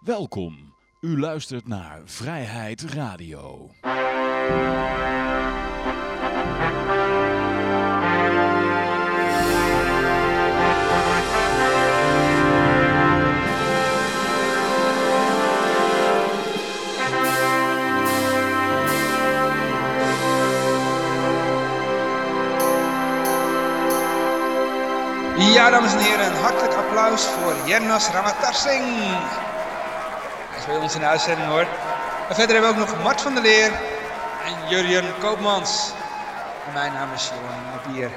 Welkom. U luistert naar Vrijheid Radio. Ja, dames en heren, een hartelijk applaus voor Jernas Ramatarsing. Bij ons in de uitzending hoor. En verder hebben we ook nog Mart van der Leer en Jurjen Koopmans. En mijn naam is Johan Bier.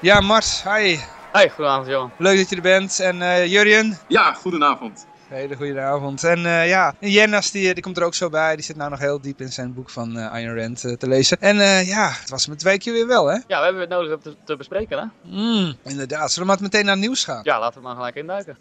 Ja, Mart, hi. Hey, goedenavond Johan. Leuk dat je er bent. En eh Jurjen, Ja, goedenavond. hele goede avond. En eh, ja, en Jernas die, die komt er ook zo bij. Die zit nou nog heel diep in zijn boek van eh Ayn Rand te lezen. En eh, ja, het was met twee keer weer wel hè. Ja, we hebben het nodig om te, te bespreken hè? Mm, inderdaad. Zullen we maar meteen naar het nieuws gaan? Ja, laten we maar gelijk induiken.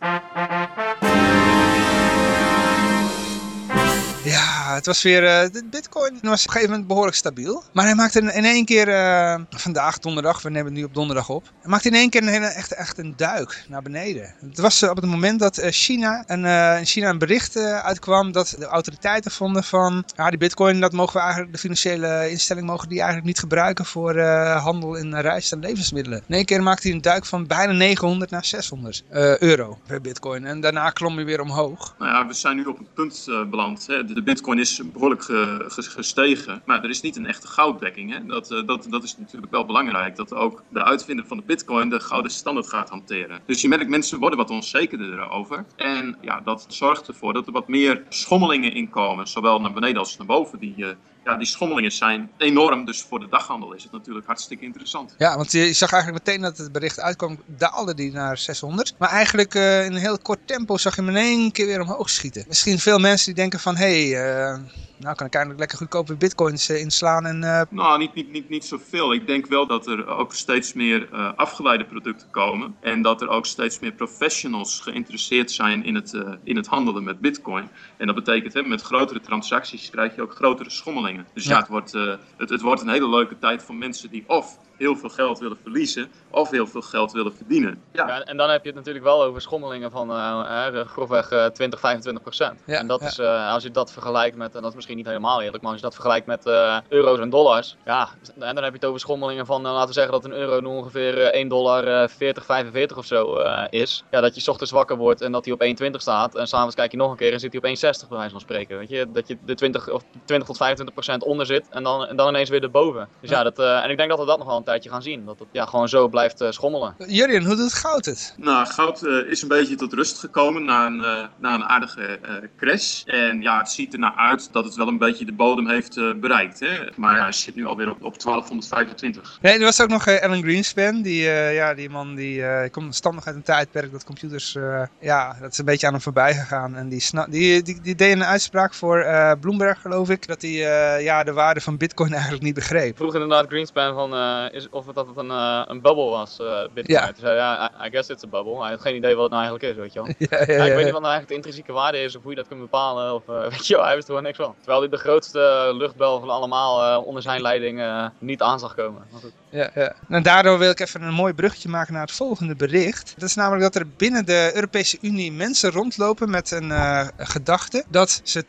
Ja, het was weer. de Bitcoin was op een gegeven moment behoorlijk stabiel. Maar hij maakte in, één keer. eh, vandaag, donderdag, we nemen het nu op donderdag op. Hij maakte in één keer hele- echt, echt een duik naar beneden. Het was eh, op het moment dat China, eh, in China een bericht uitkwam. dat de autoriteiten vonden van. Ja, die Bitcoin, dat mogen we eigenlijk. de financiële instelling mogen die eigenlijk niet gebruiken. voor handel in rijst en levensmiddelen. In één keer maakte hij een duik van bijna 900 naar 600 eh, euro per Bitcoin. En daarna klom hij weer omhoog. Nou ja, we zijn nu op een punt beland. Hè. De, bitcoin is behoorlijk ge- ge- gestegen, maar er is niet een echte gouddekking. Hè. Dat, eh, dat, dat is natuurlijk wel belangrijk, dat ook de uitvinder van de bitcoin de gouden standaard gaat hanteren. Dus je merkt, mensen worden wat onzekerder erover. En ja, dat zorgt ervoor dat er wat meer schommelingen inkomen, zowel naar beneden als naar boven. Die, eh, ja, die schommelingen zijn enorm, dus voor de daghandel is het natuurlijk hartstikke interessant. Ja, want je zag eigenlijk meteen dat het bericht uitkwam, daalde die naar 600. Maar eigenlijk eh, in een heel kort tempo zag je hem in één keer weer omhoog schieten. Misschien veel mensen die denken van, hé, hey, eh, nou kan ik eigenlijk lekker goedkope bitcoins eh, inslaan en... Nou, niet, niet, niet, niet zoveel. Ik denk wel dat er ook steeds meer afgeleide producten komen. En dat er ook steeds meer professionals geïnteresseerd zijn in het, in het handelen met bitcoin. En dat betekent, hè, met grotere transacties krijg je ook grotere schommelingen. Dus ja, Ja. het, wordt, eh, het, het wordt een hele leuke tijd voor mensen die of heel veel geld willen verliezen, of heel veel geld willen verdienen. Ja, Ja, en dan heb je het natuurlijk wel over schommelingen van eh, eh, grofweg eh, 20, 25 procent. Ja, en dat ja. is, eh, als je dat vergelijkt met, en dat is misschien niet helemaal eerlijk, maar als je dat vergelijkt met eh, euro's en dollars, ja, en dan heb je het over schommelingen van, laten we zeggen dat een euro nu ongeveer eh, 1 dollar eh, 40, 45 of zo eh, is. Ja, dat je 's ochtends wakker wordt en dat hij op 1,20 staat en s'avonds kijk je nog een keer en zit hij op 1,60 bij wijze van spreken. Weet je, dat je de 20, of 20 tot 25 procent onder zit en dan, en dan ineens weer erboven. Dus ja, dat, eh, en ik denk dat we dat nog wel een tijdje gaan zien, dat het ja, gewoon zo blijft eh, schommelen. Jurjen, hoe doet goud het? Nou, goud eh, is een beetje tot rust gekomen na een, eh, na een aardige eh, crash. En ja, het ziet er naar uit dat het wel een beetje de bodem heeft eh, bereikt. Hè? Maar ja, hij zit nu alweer op, op 1225. Nee, er was ook nog Alan Greenspan, die, eh, ja, die man die eh, komt standig uit een tijdperk dat computers, eh, ja, dat is een beetje aan hem voorbij gegaan. En die, die, die, die deed een uitspraak voor eh, Bloomberg, geloof ik, dat hij eh, ja, de waarde van bitcoin eigenlijk niet begreep. vroeg inderdaad Greenspan van eh, is, of dat het een, eh, een bubble was, eh Bitcoin. Ja. Toen zei ja, I, I guess it's a bubble. Hij had geen idee wat het nou eigenlijk is, weet je wel. ja, ik weet niet wat nou eigenlijk de intrinsieke waarde is of hoe je dat kunt bepalen. Of, eh, weet je wel, hij wist er gewoon niks van. Terwijl hij de grootste luchtbel van allemaal onder zijn leiding niet aan zag komen. Maar goed. Ja, ja. En daardoor wil ik even een mooi bruggetje maken naar het volgende bericht. Dat is namelijk dat er binnen de Europese Unie mensen rondlopen met een eh, gedachte dat ze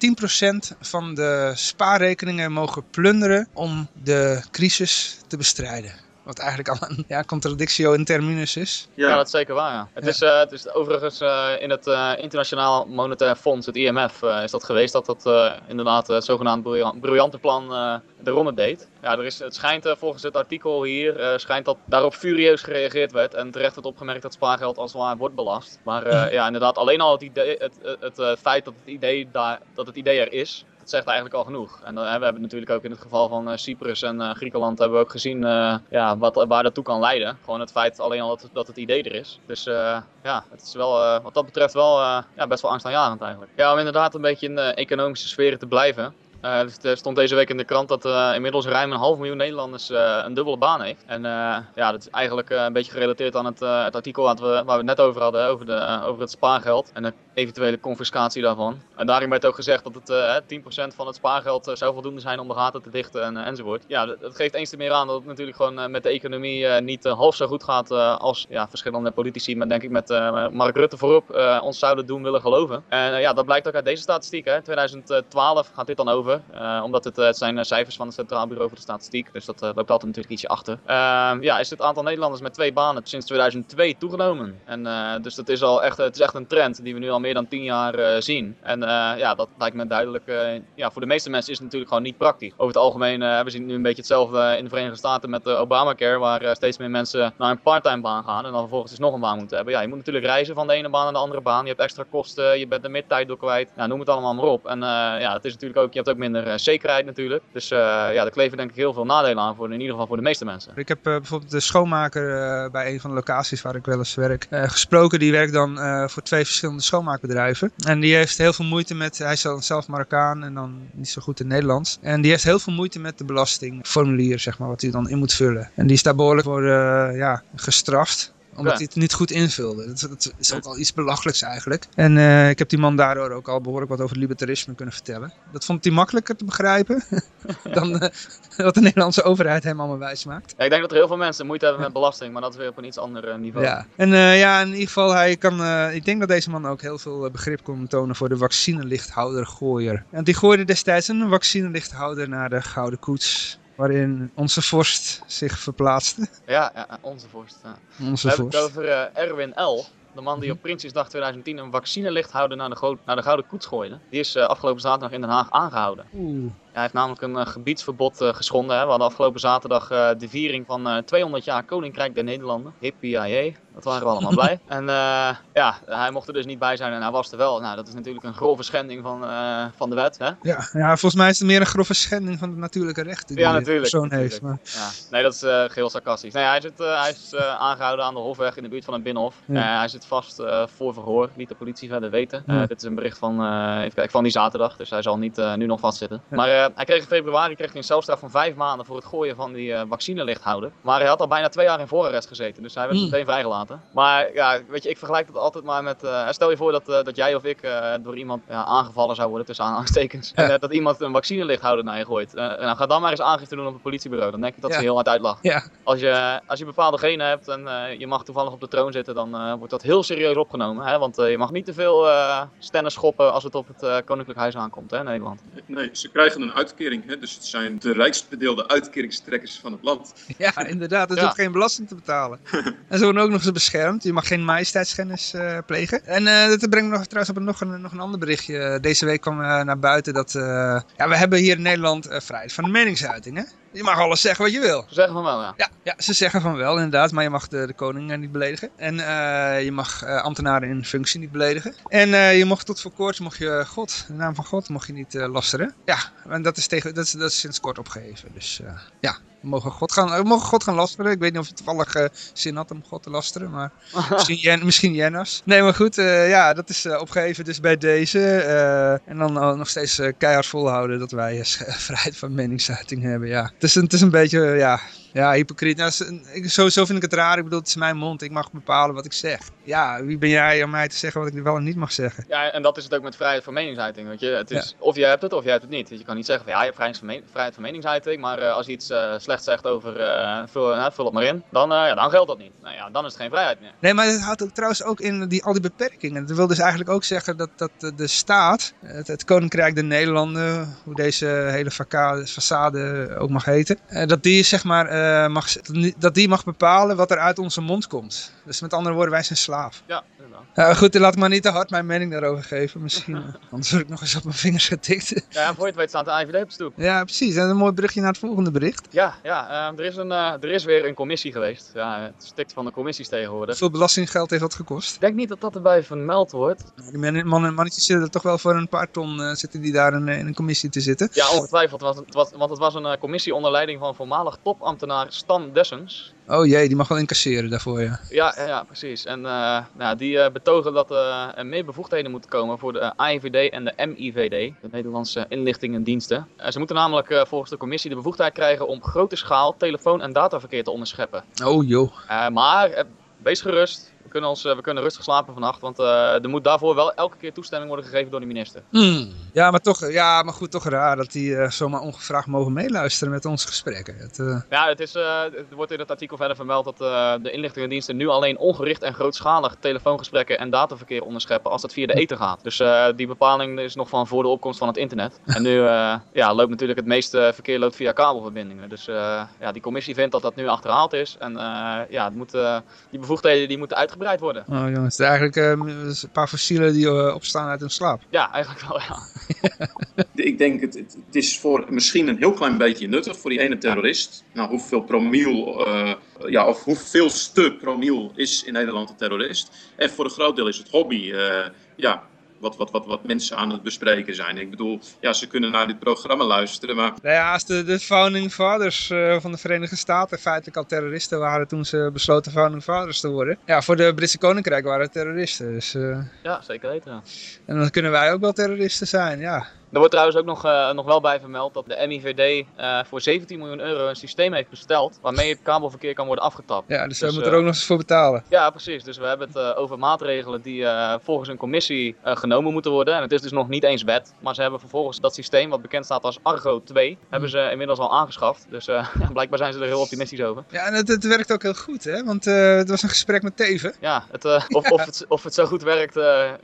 10% van de spaarrekeningen mogen plunderen om de crisis te bestrijden. Wat eigenlijk al een ja, contradictio in terminus is. Ja, dat is zeker waar. Ja. Het, Ja. Is, eh, het is overigens eh, in het eh, Internationaal Monetair Fonds, het IMF, eh, is dat geweest dat dat eh, inderdaad het zogenaamd briljant, briljante plan eh, de ronde deed. Ja, er is, het schijnt volgens het artikel hier, eh, schijnt dat daarop furieus gereageerd werd en terecht werd opgemerkt dat spaargeld als het ware wordt belast. Maar eh, ja, inderdaad, alleen al het, idee, het, het, het, eh, feit dat het idee, daar, dat het idee er is, dat zegt eigenlijk al genoeg. En hè, we hebben natuurlijk ook in het geval van eh, Cyprus en eh, Griekenland hebben we ook gezien eh, ja, wat, waar dat toe kan leiden. Gewoon het feit alleen al dat, dat het idee er is. Dus eh, ja, het is wel eh, wat dat betreft wel eh, ja, best wel angstaanjagend eigenlijk. Ja, om inderdaad een beetje in de economische sferen te blijven. Eh, dus er stond deze week in de krant dat eh, inmiddels ruim een half miljoen Nederlanders eh, een dubbele baan heeft. En ja, dat is eigenlijk een beetje gerelateerd aan het, het artikel we, waar we het net over hadden, over, de, over het spaargeld. En dan eventuele confiscatie daarvan. En daarin werd ook gezegd dat het uh, 10% van het spaargeld zou voldoende zijn om de gaten te dichten en, enzovoort. Ja, dat, geeft eens te meer aan dat het natuurlijk gewoon met de economie niet half zo goed gaat als ja, verschillende politici, met, denk ik met Mark Rutte voorop, ons zouden doen willen geloven. En ja, dat blijkt ook uit deze statistiek. Hè. 2012 gaat dit dan over, omdat het, het zijn cijfers van het Centraal Bureau voor de Statistiek, dus dat loopt altijd natuurlijk ietsje achter. Ehm, ja, is het aantal Nederlanders met twee banen sinds 2002 toegenomen. En, dus dat is al echt, het is echt een trend die we nu al meer dan tien jaar zien. En ja, dat lijkt me duidelijk. Ja, voor de meeste mensen is het natuurlijk gewoon niet praktisch. Over het algemeen, we zien nu een beetje hetzelfde in de Verenigde Staten met de Obamacare, waar steeds meer mensen naar een parttime baan gaan en dan vervolgens dus nog een baan moeten hebben. Ja, je moet natuurlijk reizen van de ene baan naar de andere baan. Je hebt extra kosten, je bent de midtijd door kwijt. Ja, noem het allemaal maar op. En ja, het is natuurlijk ook, je hebt ook minder zekerheid natuurlijk. Dus ja, er kleven denk ik heel veel nadelen aan, voor, in ieder geval voor de meeste mensen. Ik heb bijvoorbeeld de schoonmaker bij een van de locaties waar ik wel eens werk gesproken. Die werkt dan voor twee verschillende schoonmaakbedrijven. En die heeft heel veel moeite met, hij is zelf Marokkaan en dan niet zo goed in Nederlands. En die heeft heel veel moeite met de belastingformulier, zeg maar, wat hij dan in moet vullen. En die is daar behoorlijk voor ja, gestraft omdat hij het niet goed invulde. Dat, dat, is ook al iets belachelijks eigenlijk. En uh, ik heb die man daardoor ook al behoorlijk wat over libertarisme kunnen vertellen. Dat vond hij makkelijker te begrijpen dan uh, wat de Nederlandse overheid hem allemaal wijs maakt. Ja, ik denk dat er heel veel mensen moeite hebben met belasting, maar dat is weer op een iets ander uh, niveau. Ja, en ja, in ieder geval, hij kan, ik denk dat deze man ook heel veel begrip kon tonen voor de vaccinelichthouder gooier. En die gooide destijds een vaccinelichthouder naar de Gouden Koets waarin onze vorst zich verplaatste. Ja, ja onze vorst. Ja. Onze We vorst. hebben het over uh, Erwin L. De man die op Prinsjesdag 2010 een vaccinelichthouder naar de, naar de Gouden Koets gooide. Die is uh, afgelopen zaterdag in Den Haag aangehouden. Oeh. Hij heeft namelijk een uh, gebiedsverbod uh, geschonden. Hè. We hadden afgelopen zaterdag de viering van 200 jaar Koninkrijk der Nederlanden. Hippie dat waren we allemaal blij. En ja, hij mocht er dus niet bij zijn en hij was er wel. Nou, dat is natuurlijk een grove schending van, van de wet. Hè? Ja, ja, volgens mij is het meer een grove schending van de natuurlijke rechten die ja, natuurlijk, persoon natuurlijk. heeft. Maar... Ja. Nee, dat is uh, geheel sarcastisch. Nee, hij, zit, hij is aangehouden aan de Hofweg in de buurt van het Binnenhof. Ja. hij zit vast voor verhoor, niet de politie verder weten. Ja. dit is een bericht van, even kijken, van die zaterdag, dus hij zal niet nu nog vastzitten. Maar hij kreeg in februari kreeg hij een celstraf van vijf maanden voor het gooien van die vaccinelichthouder. Maar hij had al bijna twee jaar in voorarrest gezeten, dus hij werd Mm. meteen vrijgelaten. Maar ja, weet je, ik vergelijk het altijd maar met, stel je voor dat, dat jij of ik door iemand ja, aangevallen zou worden, tussen aanhalingstekens. Ja. En dat iemand een vaccinelichthouder naar je gooit. nou, ga dan maar eens aangifte doen op het politiebureau, dan denk ik dat Ja. ze heel hard uitlachen. Ja, Als je, als je bepaalde genen hebt en eh, je mag toevallig op de troon zitten, dan eh, wordt dat heel serieus opgenomen. Hè? Want eh, je mag niet te veel eh stennen schoppen als het op het eh, Koninklijk Huis aankomt hè, in Nederland. Nee, ze krijgen een uitkering. Hè? Dus het zijn de rijkst bedeelde uitkeringstrekkers van het land. ja inderdaad. Er is Ja. ook geen belasting te betalen. en ze worden ook nog eens beschermd. Je mag geen majesteitsschennis eh, plegen. En eh, dat brengt me nog, trouwens op een, nog, een, nog een ander berichtje. Deze week kwam eh, naar buiten dat... ja, we hebben hier in Nederland vrijheid van de meningsuiting. Hè? Je mag alles zeggen wat je wil. Ze zeggen van wel, ja. Ja, ja, ze zeggen van wel inderdaad, maar je mag de, de koning eh, niet beledigen. En eh, je mag eh, ambtenaren in functie niet beledigen. En je mocht tot voor kort, mocht je God, de naam van God, mocht je niet lasteren. Ja, en dat is, tegen, dat, is, dat is sinds kort opgeheven. Dus ja, we mogen, God gaan, we mogen God gaan lasteren. Ik weet niet of je toevallig eh, zin had om God te lasteren, maar misschien, Jen, misschien Jennas. Nee, maar goed, eh, ja, dat is eh, opgeheven dus bij deze. en dan nog steeds keihard volhouden dat wij vrijheid van meningsuiting hebben, ja. Het is een, het is een beetje, ja, ja, hypocriet. Nou, sowieso vind ik het raar. Ik bedoel, het is mijn mond. Ik mag bepalen wat ik zeg. Ja, wie ben jij om mij te zeggen wat ik wel en niet mag zeggen? Ja, en dat is het ook met vrijheid van meningsuiting. Weet je? Het is, Of je hebt het of je hebt het niet. Je kan niet zeggen van ja, je hebt vrijheid van, me- vrijheid van meningsuiting, maar eh, als je iets eh, slecht zegt over eh, vul, vul het maar in, dan, ja, dan geldt dat niet. Nou ja, dan is het geen vrijheid meer. Nee, maar het houdt ook trouwens ook in die, al die beperkingen. Dat wil dus eigenlijk ook zeggen dat, dat de- staat, het, het Koninkrijk der Nederlanden, hoe deze hele facade, ook mag heten, dat die zeg maar mag, dat die mag bepalen wat er uit onze mond komt. Dus met andere woorden, wij zijn slaaf. Ja. Ja, goed, laat ik maar niet te hard mijn mening daarover geven. Misschien, eh, anders word ik nog eens op mijn vingers getikt. Ja, en voor je het weet staat de IVD op de stoep. ja, precies. En een mooi berichtje naar het volgende bericht. Ja, ja eh, er, is een, eh, er is weer een commissie geweest. Ja, het stikt van de commissies tegenwoordig. Hoeveel belastinggeld heeft dat gekost? Ik denk niet dat dat erbij vermeld wordt. Die mannen en mannetjes zitten er toch wel voor een paar ton eh, zitten die daar in, in een commissie te zitten. Ja, ongetwijfeld. Want het was, want het was een commissie onder leiding van voormalig topambtenaar Stan Dessens. Oh jee, die mag wel incasseren daarvoor, ja. Ja, ja, precies. En eh, nou, die eh, betogen dat eh, er meer bevoegdheden moeten komen voor de AIVD en de MIVD, de Nederlandse inlichtingendiensten. Ze moeten namelijk volgens de commissie de bevoegdheid krijgen om grote schaal telefoon- en dataverkeer te onderscheppen. Oh joh. Maar wees gerust, kunnen, ons, we kunnen rustig slapen vannacht, want er moet daarvoor wel elke keer toestemming worden gegeven door de minister. Hmm. Ja, maar toch, ja, maar goed, toch raar dat die zomaar ongevraagd mogen meeluisteren met onze gesprekken. Het, Ja, het, is, er wordt in het artikel verder vermeld dat de inlichtingendiensten nu alleen ongericht en grootschalig telefoongesprekken en dataverkeer onderscheppen als dat via de ether gaat. Dus die bepaling is nog van voor de opkomst van het internet. En nu ja, loopt natuurlijk het meeste verkeer loopt via kabelverbindingen. Dus ja, die commissie vindt dat dat nu achterhaald is. En ja, het moet, die bevoegdheden die moeten uitgebreid worden. Oh jongens, het is eigenlijk een paar fossielen die opstaan uit hun slaap. Ja, eigenlijk wel ja. Ik denk het, het is voor misschien een heel klein beetje nuttig voor die ene terrorist. Nou, hoeveel promiel, ja, of hoeveel stuk promiel is in Nederland een terrorist. En voor een groot deel is het hobby. ja, wat, wat, wat, wat mensen aan het bespreken zijn. Ik bedoel, ja, ze kunnen naar dit programma luisteren, maar... Nou ja, als de, de founding fathers uh, van de Verenigde Staten feitelijk al terroristen waren toen ze besloten founding fathers te worden. Ja, voor de Britse Koninkrijk waren het terroristen. Dus, uh... Ja, zeker weten. Ja. En dan kunnen wij ook wel terroristen zijn, ja. Er wordt trouwens ook nog, uh, nog wel bij vermeld dat de MIVD uh, voor 17 miljoen euro een systeem heeft besteld waarmee het kabelverkeer kan worden afgetapt. Ja, dus, dus we moeten er ook nog eens voor betalen. Ja, precies. Dus we hebben het uh, over maatregelen die volgens een commissie genomen moeten worden. En het is dus nog niet eens wet, maar ze hebben vervolgens dat systeem wat bekend staat als Argo 2, hebben ze inmiddels al aangeschaft. Dus blijkbaar zijn ze er heel optimistisch over. Ja, en het, het werkt ook heel goed, hè? Want het was een gesprek met Teven. Ja, het, of, ja. Of, het, of het zo goed werkt,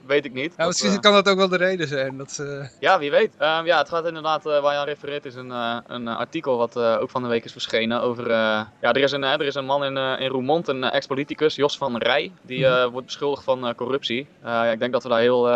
weet ik niet. Ja, misschien kan dat ook wel de reden zijn. Dat, Ja, wie weet. Um, ja, het gaat inderdaad, uh, waar je aan refereert, is een, uh, een artikel wat uh, ook van de week is verschenen over... ja, er is een, er is een man in, in Roermond, een ex-politicus, Jos van Rij, die mm. wordt beschuldigd van corruptie. ik denk dat we daar heel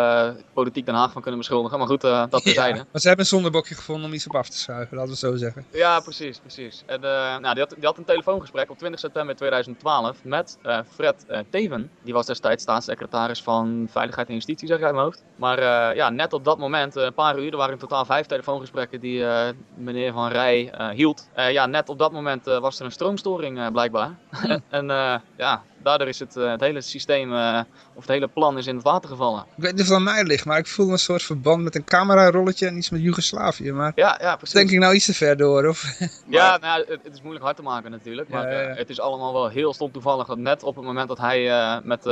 politiek Den Haag van kunnen beschuldigen, maar goed, dat terzijde. Ja, maar ze hebben een zonderbokje gevonden om iets op af te schuiven, laten we zo zeggen. Ja, precies, precies. En, nou, die, had, die had een telefoongesprek op 20 september 2012 met Fred Teven. Die was destijds staatssecretaris van Veiligheid en Justitie, zeg ik uit mijn hoofd. Maar ja, net op dat moment, een paar uur, er waren in totaal vijf telefoongesprekken die uh, meneer Van Rij uh, hield. Uh, ja, net op dat moment was er een stroomstoring blijkbaar. en ja, daardoor is het, het hele systeem, of het hele plan is in het water gevallen. Ik weet niet of het aan mij ligt, maar ik voel een soort verband met een camerarolletje en iets met Joegoslavië. Maar ja, ja, precies. denk ik nou iets te ver door? Of? ja, nou, het, het, is moeilijk hard te maken natuurlijk. Maar ja, ja. het is allemaal wel heel stom toevallig dat net op het moment dat hij met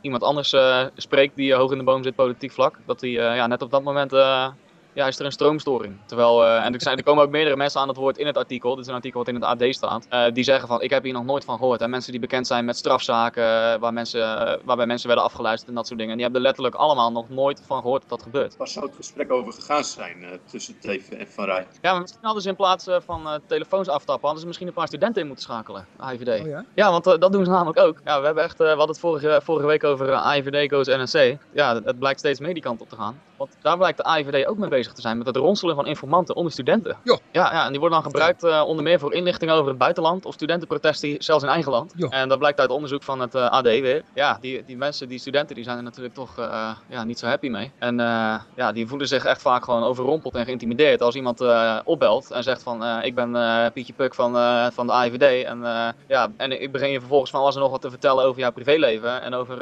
iemand anders spreekt die hoog in de boom zit politiek vlak, dat hij ja, net op dat moment ja, is er een stroomstoring. Terwijl, uh, en er, zijn, er komen ook meerdere mensen aan het woord in het artikel, dit is een artikel wat in het AD staat, uh, die zeggen van ik heb hier nog nooit van gehoord. En mensen die bekend zijn met strafzaken, waar mensen, uh, waarbij mensen werden afgeluisterd en dat soort dingen, die hebben er letterlijk allemaal nog nooit van gehoord dat dat gebeurt. Waar zou het gesprek over gegaan zijn tussen Teven en Van Rij? Ja, maar misschien hadden ze in plaats van telefoons aftappen, hadden ze misschien een paar studenten in moeten schakelen, AIVD. Oh, ja? ja, want dat doen ze namelijk ook. Ja, we hebben echt, we hadden het vorige, vorige week over AIVD Goes NSC. Ja, het blijkt steeds meer die kant op te gaan. Want daar blijkt de AIVD ook mee bezig te zijn met het ronselen van informanten onder studenten. Jo. Ja, ja, en die worden dan gebruikt uh, onder meer voor inlichtingen over het buitenland of studentenprotesten zelfs in eigen land. En dat blijkt uit onderzoek van het uh, AD weer. Ja, die, die mensen, die studenten, die zijn er natuurlijk toch uh, ja, niet zo happy mee. En ja, die voelen zich echt vaak gewoon overrompeld en geïntimideerd als iemand opbelt en zegt van ik ben Pietje Puk van, van de AIVD en, ja, en ik begin je vervolgens van alles en nog wat te vertellen over jouw privéleven en over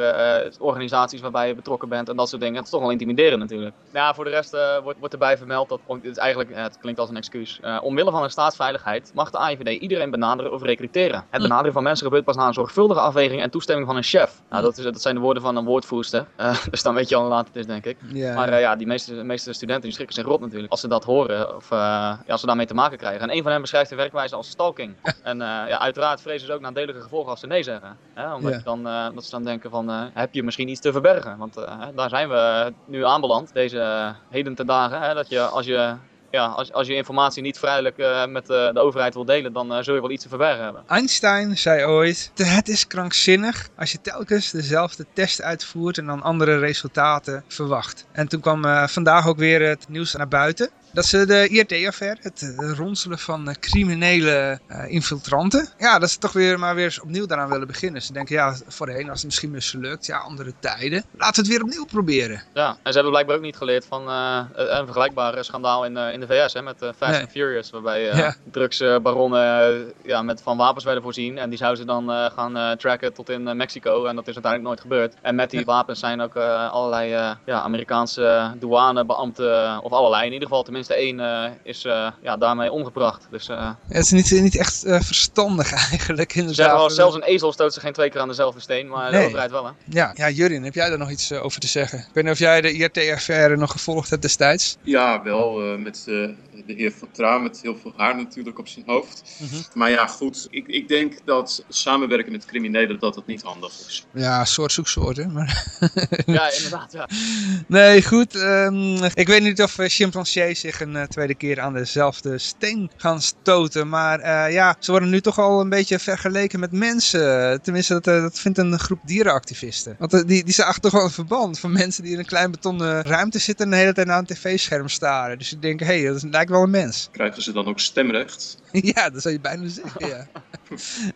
organisaties waarbij je betrokken bent en dat soort dingen. Het is toch wel intimiderend natuurlijk. Ja, voor de rest wordt, wordt erbij vermeld dat, het is eigenlijk, het klinkt als een excuus, uh, omwille van de staatsveiligheid mag de AIVD iedereen benaderen of recruteren. Het benaderen van mensen gebeurt pas na een zorgvuldige afweging en toestemming van een chef. Nou, dat, is, dat zijn de woorden van een woordvoerster, uh, dus dan weet je al hoe laat het is, denk ik. Yeah. Maar ja, die meeste, meeste studenten die schrikken zich rot natuurlijk als ze dat horen of ja, als ze daarmee te maken krijgen. En een van hen beschrijft de werkwijze als stalking. en ja, uiteraard vrezen ze ook nadelige gevolgen als ze nee zeggen. Hè? Omdat yeah. dan, dat ze dan denken van, heb je misschien iets te verbergen? Want daar zijn we nu aanbeland, deze heden ten dagen. Hè, dat je als je ja, als, als je informatie niet vrijelijk uh, met uh, de overheid wil delen, dan uh, zul je wel iets te verbergen hebben. Einstein zei ooit, het is krankzinnig als je telkens dezelfde test uitvoert en dan andere resultaten verwacht. En toen kwam vandaag ook weer het nieuws naar buiten dat ze de IRT-affaire, het ronselen van criminele uh, infiltranten, ja, dat ze toch weer maar weer eens opnieuw daaraan willen beginnen. Ze denken, ja, voorheen was het misschien mislukt, ja, andere tijden. Laten we het weer opnieuw proberen. Ja, en ze hebben blijkbaar ook niet geleerd van uh, een vergelijkbaar schandaal in, uh, in de VS, hè, met Fast nee. and Furious, waarbij ja. drugsbaronnen ja, met van wapens werden voorzien. En die zouden ze dan gaan tracken tot in Mexico. En dat is uiteindelijk nooit gebeurd. En met die wapens zijn ook allerlei ja, Amerikaanse douanebeambten, of allerlei in ieder geval tenminste tenminste één eh, is eh, ja, daarmee omgebracht. Dus eh, Het is niet, niet echt eh, verstandig eigenlijk inderdaad. wel, zelfs een ezel stoot ze geen twee keer aan dezelfde steen, maar Nee. de overheid wel hè. Ja, ja, Jurin, heb jij daar nog iets over te zeggen? Ik weet niet of jij de IRT-affaire nog gevolgd hebt destijds. Ja, wel eh, met eh, de heer Van Traan met heel veel haar natuurlijk op zijn hoofd. Mhm. Maar ja, goed. Ik, ik denk dat samenwerken met criminelen dat het niet handig is. Ja, soort zoeksoort, hè? Maar... Ja, inderdaad. Ja. Nee, goed. ehm, ik weet niet of chimpansees een eh, tweede keer aan dezelfde steen gaan stoten. Maar eh, ja, ze worden nu toch al een beetje vergeleken met mensen. Tenminste, dat, eh, dat vindt een groep dierenactivisten. Want die, die zagen toch wel een verband van mensen die in een klein betonnen ruimte zitten en de hele tijd naar een tv-scherm staren. Dus die denken, hé, hey, dat lijkt wel een mens. Krijgen ze dan ook stemrecht? ja, dat zou je bijna zeggen, ja.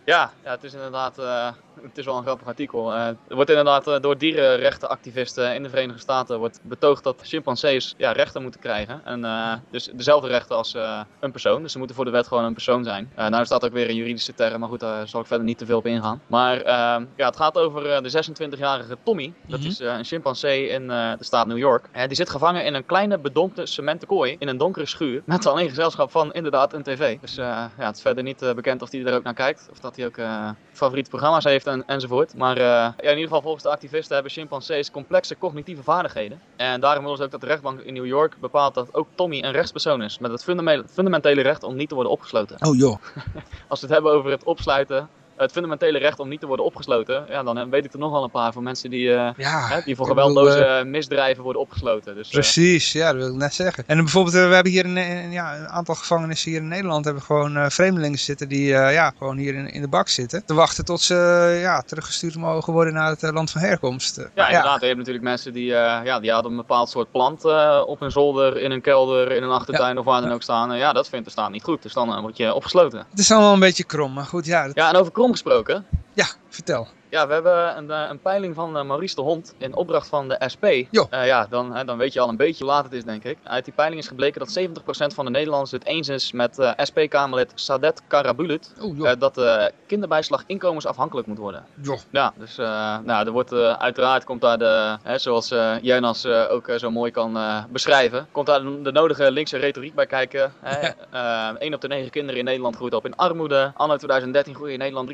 Ja, ja, het is inderdaad eh, het is wel een grappig artikel. Eh, er wordt inderdaad eh, door dierenrechtenactivisten in de Verenigde Staten wordt betoogd dat chimpansees ja, rechten moeten krijgen. En, dus dezelfde rechten als een persoon. Dus ze moeten voor de wet gewoon een persoon zijn. Nou staat ook weer een juridische term, maar goed, daar zal ik verder niet te veel op ingaan. Maar eh, ja, het gaat over de 26-jarige Tommy. Dat Mhm. is een chimpansee in de staat New York. Die zit gevangen in een kleine bedompte cementen kooi in een donkere schuur. Met alleen gezelschap van inderdaad een tv. Dus ja, het is verder niet eh, bekend of hij er ook naar kijkt. Of dat hij ook eh, favoriete programma's heeft en, enzovoort. Maar eh, ja, in ieder geval volgens de activisten hebben chimpansees complexe cognitieve vaardigheden. En daarom willen ze ook dat de rechtbank in New York bepaalt dat ook Tommy een rechtspersoon is. Met het fundame- fundamentele recht om niet te worden opgesloten. Oh joh. Als we het hebben over het opsluiten, het fundamentele recht om niet te worden opgesloten. Ja, dan weet ik er nog wel een paar van mensen die, eh, Ja. hè, die voor bedoel, geweldloze eh, misdrijven worden opgesloten. Dus, eh, Precies, ja, dat wil ik net zeggen. En bijvoorbeeld, we hebben hier een, een- ja, een aantal gevangenissen hier in Nederland hebben gewoon vreemdelingen zitten die ja, gewoon hier in, in de bak zitten. Te wachten tot ze ja, teruggestuurd mogen worden naar het land van herkomst. Ja, inderdaad. Je hebt natuurlijk mensen die, ja, die hadden een bepaald soort plant op hun zolder, in een kelder, in een achtertuin of waar dan ook staan. Ja, dat vindt de staat niet goed. Dus dan word je opgesloten. Het is allemaal een beetje krom, maar goed, ja. dat- Ja, en over krom gesproken. ja vertel. Ja, we hebben een, eh, een peiling van eh, Maurice de Hond in opdracht van de SP. Eh, ja, dan, dan weet je al een beetje hoe laat het is, denk ik. Uit die peiling is gebleken dat 70% van de Nederlanders het eens is met SP-Kamerlid Sadet Karabulut. Oh dat de kinderbijslag inkomensafhankelijk moet worden. Ja, dus nou, er wordt uiteraard komt daar de, hè, zoals uh, Jonas ook zo mooi kan beschrijven, komt daar de nodige linkse retoriek bij kijken. Hè. Ja. 1 op de 9 kinderen in Nederland groeit op in armoede. Anno 2013 groeien in Nederland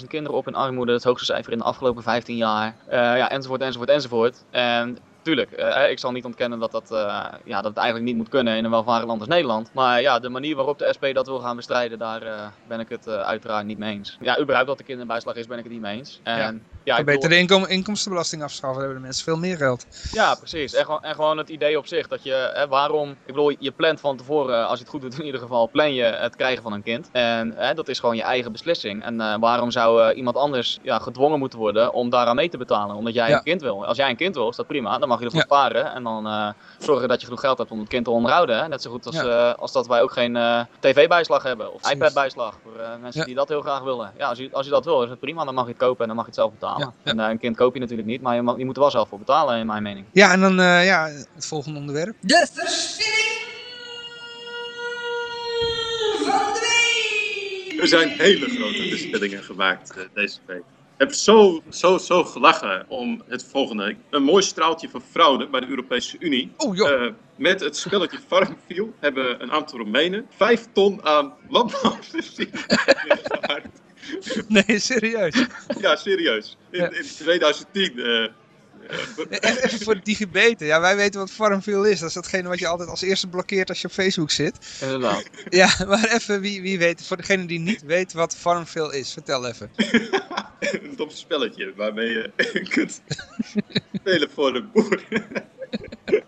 377.000 kinderen op in armoede. Het hoogste cijfer in de afgelopen 15 jaar. ja, enzovoort, enzovoort, enzovoort. En tuurlijk, uh, ik zal niet ontkennen dat, dat, uh, ja, dat het eigenlijk niet moet kunnen in een welvarend land als Nederland. Maar ja, de manier waarop de SP dat wil gaan bestrijden, daar uh, ben ik het uiteraard niet mee eens. Ja, überhaupt dat de kinderbijslag is, ben ik het niet mee eens. En, ja. Ja, ik beter de inkom inkomstenbelasting afschaffen, dan hebben de mensen veel meer geld. Ja, precies. En, en gewoon het idee op zich dat je, hè, waarom, ik bedoel, je plant van tevoren, als je het goed doet in ieder geval, plan je het krijgen van een kind. En hè, dat is gewoon je eigen beslissing. En uh, waarom zou uh, iemand anders ja, gedwongen moeten worden om daaraan mee te betalen, omdat jij ja. een kind wil? Als jij een kind wil, is dat prima, dan mag je ervoor ja. sparen en dan uh, zorgen dat je genoeg geld hebt om het kind te onderhouden. Hè? Net zo goed als, ja. als dat wij ook geen uh, tv-bijslag hebben of iPad-bijslag voor uh, mensen die dat heel graag willen. Ja, als je, als je dat wil, is het prima, dan mag je het kopen en dan mag je het zelf betalen. En uh, een kind koop je natuurlijk niet, maar je, mag, je moet er wel zelf voor betalen, in mijn mening. Ja, en dan ja, het volgende onderwerp. De verspilling van de week! Er zijn hele grote verspillingen gemaakt uh, deze week. Ik heb zo, zo, zo gelachen om het volgende. Een mooi straaltje van fraude bij de Europese Unie. Oh, joh. Uh, met het spelletje Farmville hebben een aantal Roemenen 5 ton aan landbouwsubsidie Nee, serieus? Ja, serieus. In, in 2010... Uh, Even, even voor de digibeten. Ja, wij weten wat Farmville is. Dat is datgene wat je altijd als eerste blokkeert als je op Facebook zit. Inderdaad. Ja, maar even wie, wie weet. Voor degene die niet weet wat Farmville is. Vertel even. een dom spelletje waarmee je kunt spelen voor de boer.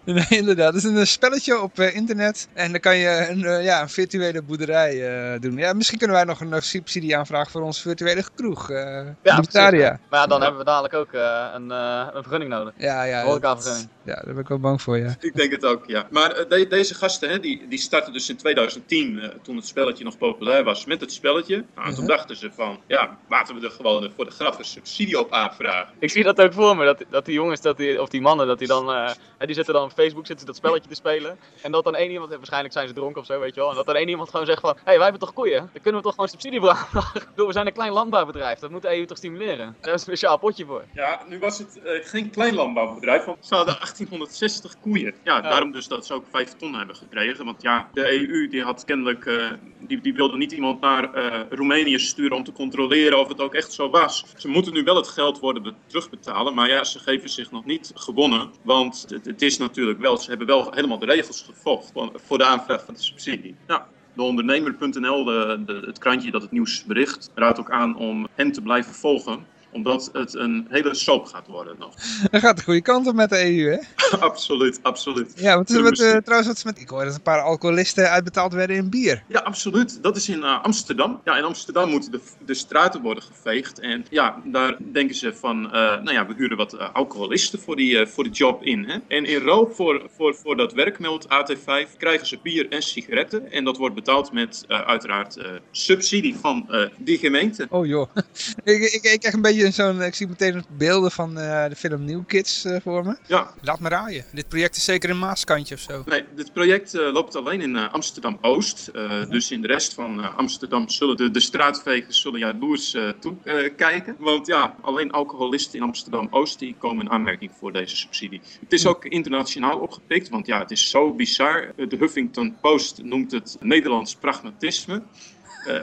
Nee, inderdaad. Het is een spelletje op uh, internet. En dan kan je een, uh, ja, een virtuele boerderij uh, doen. Ja, misschien kunnen wij nog een subsidie aanvragen voor onze virtuele kroeg. ja, Libertaria. Maar ja, dan hebben we dadelijk ook een, een vergunning nodig. Ja, ja. Horecavergunning. Ja, daar ben ik wel bang voor, ja. Ik denk het ook, ja. Maar de, deze gasten, hè, die, die startten dus in 2010, toen het spelletje nog populair was, met het spelletje. Nou, -huh. Toen dachten ze van, ja, laten we er gewoon voor de grap een subsidie op aanvragen. Ik zie dat ook voor me, dat, dat die jongens, dat die, of die mannen, dat die dan, die zitten dan op Facebook zitten dat spelletje te spelen. En dat dan één iemand, waarschijnlijk zijn ze dronken of zo, weet je wel. En dat dan één iemand gewoon zegt van, hé, hey, wij hebben toch koeien? Dan kunnen we toch gewoon subsidie bedoel, we zijn een klein landbouwbedrijf, dat moet de EU toch stimuleren? Daar hebben we een speciaal potje voor. Ja, nu was het eh, geen klein landbouwbedrijf, want ze hadden 1860 koeien. Ja, daarom dus dat ze ook 5 ton hebben gekregen. Want ja, de EU die had kennelijk, eh, die, die wilde niet iemand naar eh, Roemenië sturen om te controleren of het ook echt zo was. Ze moeten nu wel het geld worden be- terugbetalen, maar ja, ze geven zich nog niet gewonnen. Want het, het is natuurlijk wel, ze hebben wel helemaal de regels gevolgd voor, de aanvraag van de subsidie. Ja. De ondernemer.nl, de, de, het krantje dat het nieuws bericht, raadt ook aan om hen te blijven volgen omdat het een hele soap gaat worden nog. Dat gaat de goede kant op met de EU, hè? absoluut, absoluut. Ja, want De wat, eh, trouwens, wat is met... Ik hoor dat een paar alcoholisten uitbetaald werden in bier. Ja, absoluut. Dat is in eh, Amsterdam. Ja, in Amsterdam moeten de, de straten worden geveegd. En ja, daar denken ze van, eh, nou ja, we huren wat alcoholisten voor die, voor die job in. Hè? En in ruil voor, voor, voor dat werk, meldt AT5, krijgen ze bier en sigaretten. En dat wordt betaald met uiteraard subsidie van die gemeente. Oh joh. ik, ik, ik krijg een beetje zo'n... Ik zie meteen beelden van eh, de film New Kids eh, voor me. Ja, Laat me raaien. Dit project is zeker een Maaskantje of zo. Nee, dit project eh, loopt alleen in Amsterdam-Oost. Eh, Dus in de rest van eh, Amsterdam zullen de, de straatvegers zullen jaloers eh toekijken. Want ja, alleen alcoholisten in Amsterdam-Oost die komen in aanmerking voor deze subsidie. Het is ook internationaal opgepikt, want ja, het is zo bizar. De Huffington Post noemt het Nederlands pragmatisme. Eh,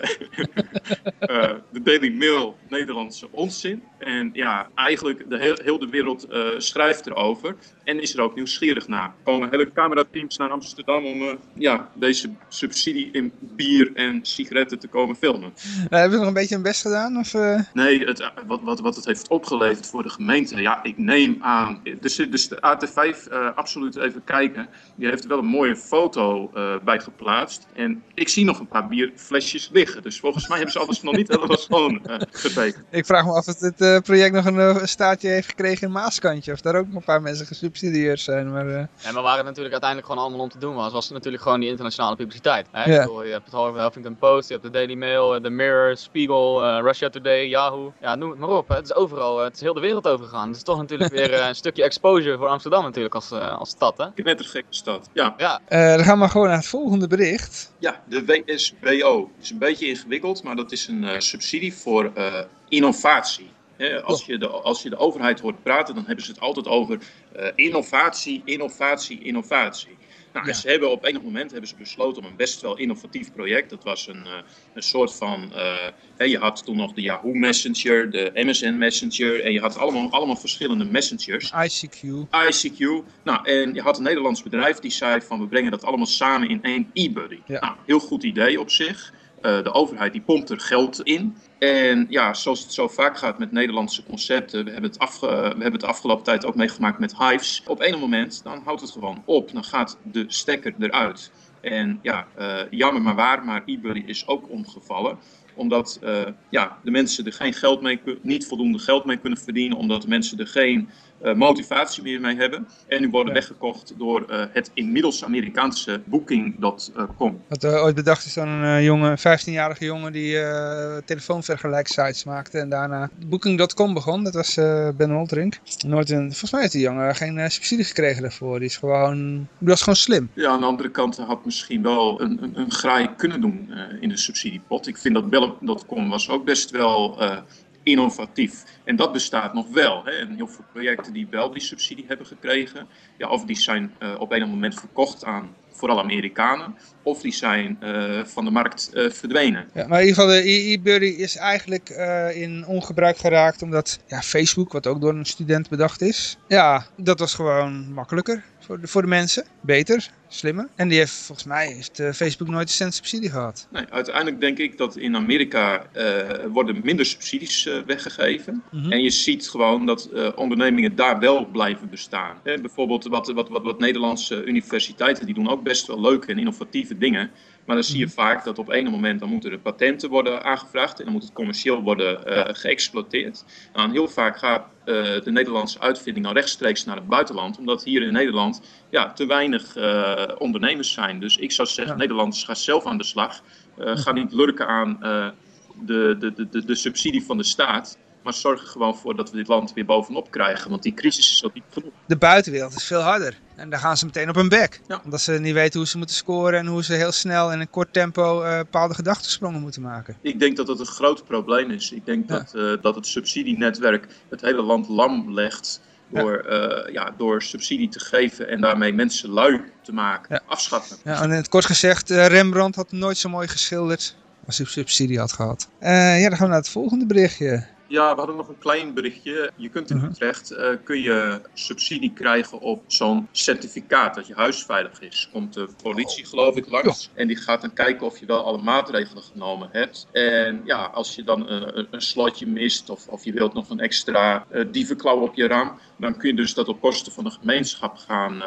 eh, de Daily Mail Nederlandse onzin. En ja, eigenlijk de heel, heel de wereld eh, schrijft erover. En is er ook nieuwsgierig naar. Er komen hele camerateams naar Amsterdam om eh, ja, deze subsidie in bier en sigaretten te komen filmen. Nou, hebben ze nog een beetje hun best gedaan? Of, eh? Nee, het, eh, wat, wat, wat het heeft opgeleverd voor de gemeente, ja, ik neem aan. Dus, dus de AT5, eh, absoluut even kijken. Die heeft er wel een mooie foto eh, bij geplaatst. En ik zie nog een paar bierflesjes liggen. Dus volgens mij hebben ze alles nog niet helemaal schoon eh getekend. Ik vraag me af of dit eh, project nog een eh, staartje heeft gekregen in Maaskantje. Of daar ook nog een paar mensen gesubsidieerd zijn. Maar, eh, En we waren het natuurlijk uiteindelijk gewoon allemaal om te doen was, was natuurlijk gewoon die internationale publiciteit. Hè? Ja. Ik bedoel, je hebt het Huffington Post, je hebt de Daily Mail, eh, The Mirror, Spiegel, eh, Russia Today, Yahoo. Ja, noem het maar op. Hè? Het is overal, eh, het is heel de wereld overgegaan. Het is toch natuurlijk weer eh, een stukje exposure voor Amsterdam natuurlijk als, eh, als stad. Hè? Knettergekke stad. Ja, Ja, eh, dan gaan we gewoon naar het volgende bericht. Ja, de WSBO. Het is een beetje ingewikkeld, maar dat is een eh, subsidie voor eh, innovatie. Hè, als, je de, als je de overheid hoort praten, dan hebben ze het altijd over eh, innovatie, innovatie, innovatie. Nou, Ja. ze hebben op enig moment hebben ze besloten om een best wel innovatief project. Dat was een, eh, een soort van. eh, hè, je had toen nog de Yahoo Messenger, de MSN Messenger. En je had allemaal, allemaal verschillende messengers. ICQ. ICQ. Nou, en je had een Nederlands bedrijf die zei van we brengen dat allemaal samen in één e-buddy. Ja. Nou, heel goed idee op zich. Eh, de overheid die pompt er geld in. En ja, zoals het zo vaak gaat met Nederlandse concepten, we hebben het, afge- we hebben het afgelopen tijd ook meegemaakt met Hives. Op een moment, dan houdt het gewoon op. Dan gaat de stekker eruit. En ja, eh, jammer maar waar, maar eBuddy is ook omgevallen omdat eh, ja, de mensen er geen geld mee, niet voldoende geld mee kunnen verdienen, omdat de mensen er geen motivatie meer mee hebben. En nu worden Ja. weggekocht door eh, het inmiddels Amerikaanse Booking.com. Wat eh, ooit bedacht is dan een eh, jongen, 15-jarige jongen die eh telefoonvergelijksites maakte. En daarna Booking.com begon. Dat was eh, Ben Holtrink. Nooit een, volgens mij heeft die jongen geen eh, subsidie gekregen daarvoor. Die is gewoon, die was gewoon slim. Ja, aan de andere kant had misschien wel een, een, een graai kunnen doen eh, in de subsidiepot. Ik vind dat Bell.com was ook best wel eh, innovatief. En dat bestaat nog wel. Hè. En heel veel projecten die wel die subsidie hebben gekregen, ja, of die zijn eh, op een moment verkocht aan vooral Amerikanen, of die zijn eh, van de markt eh, verdwenen. Ja, maar in ieder geval, de eBuddy is eigenlijk in ongebruik geraakt. Omdat ja, Facebook, wat ook door een student bedacht is. Ja, dat was gewoon makkelijker voor de, voor de mensen. Beter, slimmer. En die heeft, volgens mij, heeft eh, Facebook nooit een cent subsidie gehad. Nee, uiteindelijk denk ik dat in Amerika eh, worden minder subsidies eh, weggegeven. Mhm. En je ziet gewoon dat ondernemingen daar wel blijven bestaan. Bijvoorbeeld wat, wat, wat, wat Nederlandse universiteiten, die doen ook best wel leuke en innovatieve dingen. Maar dan zie je vaak dat op een moment dan moeten er patenten worden aangevraagd en dan moet het commercieel worden eh, geëxploiteerd. Nou, en heel vaak gaat eh, de Nederlandse uitvinding al rechtstreeks naar het buitenland, omdat hier in Nederland ja, te weinig eh, ondernemers zijn. Dus ik zou zeggen, Ja. Nederlanders gaan zelf aan de slag. Ga niet lurken aan de, de, de, de, de subsidie van de staat. Maar zorg er gewoon voor dat we dit land weer bovenop krijgen. Want die crisis is al diep genoeg. De buitenwereld is veel harder. En daar gaan ze meteen op hun bek. Ja. Omdat ze niet weten hoe ze moeten scoren en hoe ze heel snel in een kort tempo eh, bepaalde gedachtensprongen moeten maken. Ik denk dat dat een groot probleem is. Ik denk Ja. dat, eh, dat het subsidienetwerk het hele land lam legt. Door, eh, ja, door subsidie te geven en daarmee mensen lui te maken. Ja. Afschaffen. Ja, en in het kort gezegd, Rembrandt had nooit zo mooi geschilderd als hij subsidie had gehad. Eh, ja, dan gaan we naar het volgende berichtje. Ja, we hadden nog een klein berichtje. Je kunt in Mhm. Utrecht eh, kun je subsidie krijgen op zo'n certificaat dat je huis veilig is. Komt de politie geloof ik langs en die gaat dan kijken of je wel alle maatregelen genomen hebt. En ja, als je dan eh, een, slotje mist of, of je wilt nog een extra eh dievenklauw op je raam, dan kun je dus dat op kosten van de gemeenschap gaan,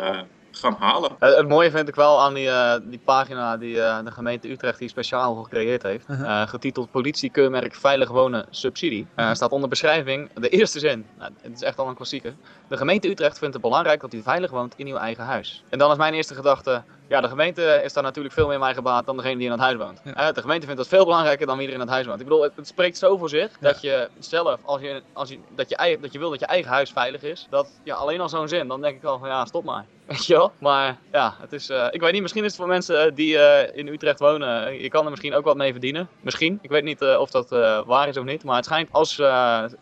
gaan halen. Het, het mooie vind ik wel aan die, eh, die pagina die eh, de gemeente Utrecht hier speciaal voor gecreëerd heeft. Uh-huh. Eh, getiteld Politiekeurmerk Veilig Wonen Subsidie. Eh, staat onder beschrijving de eerste zin. Nou, het is echt al een klassieker. De gemeente Utrecht vindt het belangrijk dat u veilig woont in uw eigen huis. En dan is mijn eerste gedachte. Ja, de gemeente is daar natuurlijk veel meer bij gebaat dan degene die in het huis woont. Ja. De gemeente vindt dat veel belangrijker dan wie er in het huis woont. Ik bedoel, het, het spreekt zo voor zich dat je zelf, als je, als je, dat, je, dat je wil dat je eigen huis veilig is, dat ja, alleen al zo'n zin, dan denk ik al van ja, stop maar. Weet je wel? Maar ja, het is, eh, ik weet niet, misschien is het voor mensen eh, die eh, in Utrecht wonen, je kan er misschien ook wat mee verdienen. Misschien. Ik weet niet of dat waar is of niet. Maar het schijnt, als,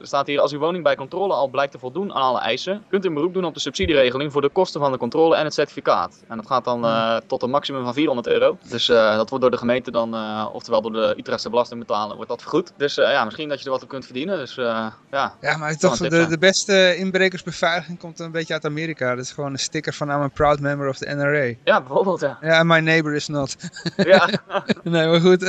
staat hier, als uw woning bij controle al blijkt te voldoen aan alle eisen, kunt u een beroep doen op de subsidieregeling voor de kosten van de controle en het certificaat. En dat gaat dan eh, tot een maximum van 400 euro. Dus eh, dat wordt door de gemeente dan, eh, oftewel door de Utrechtse belastingbetaler, wordt dat vergoed. Dus ja, misschien dat je er wat op kunt verdienen. Dus ja, Ja, maar toch, de, de beste inbrekersbeveiliging komt een beetje uit Amerika. Dat is gewoon een sticker van I'm a proud member of the NRA. ja bijvoorbeeld ja. Ja, my neighbor is not. ja. nee, maar goed.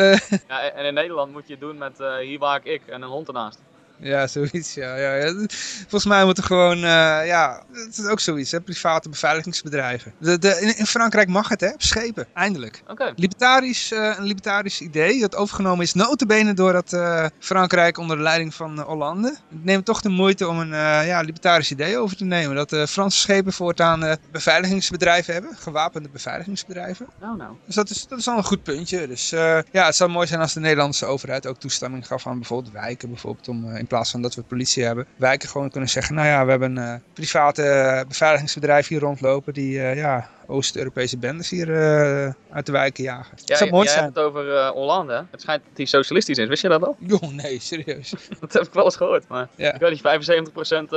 ja. En in Nederland moet je het doen met hier waak ik en een hond ernaast. Ja, zoiets. Ja, ja, ja. Volgens mij moeten gewoon, eh, ja, het is ook zoiets, hè, private beveiligingsbedrijven. De, de, in, in Frankrijk mag het, hè, op schepen, eindelijk. Oké. Libertarisch, eh, een libertarisch idee dat overgenomen is notabene doordat eh Frankrijk onder de leiding van Hollande neemt toch de moeite om een ja, libertarisch idee over te nemen. Dat de Franse schepen voortaan beveiligingsbedrijven hebben, gewapende beveiligingsbedrijven. Nou, nou. Dus dat is, dat is al een goed puntje. Dus ja, het zou mooi zijn als de Nederlandse overheid ook toestemming gaf aan bijvoorbeeld wijken. Bijvoorbeeld om, in plaats van dat we politie hebben, wijken gewoon kunnen zeggen, nou ja, we hebben een eh, private eh, beveiligingsbedrijf hier rondlopen die eh, ja, Oost-Europese bendes hier eh, uit de wijken jagen. Dat Ja, zou mooi jij zijn. hebt het over eh, Hollande. hè? Het schijnt dat hij socialistisch is. Wist je dat al? Joh, nee, serieus. Dat heb ik wel eens gehoord. Maar Ja. ik weet niet,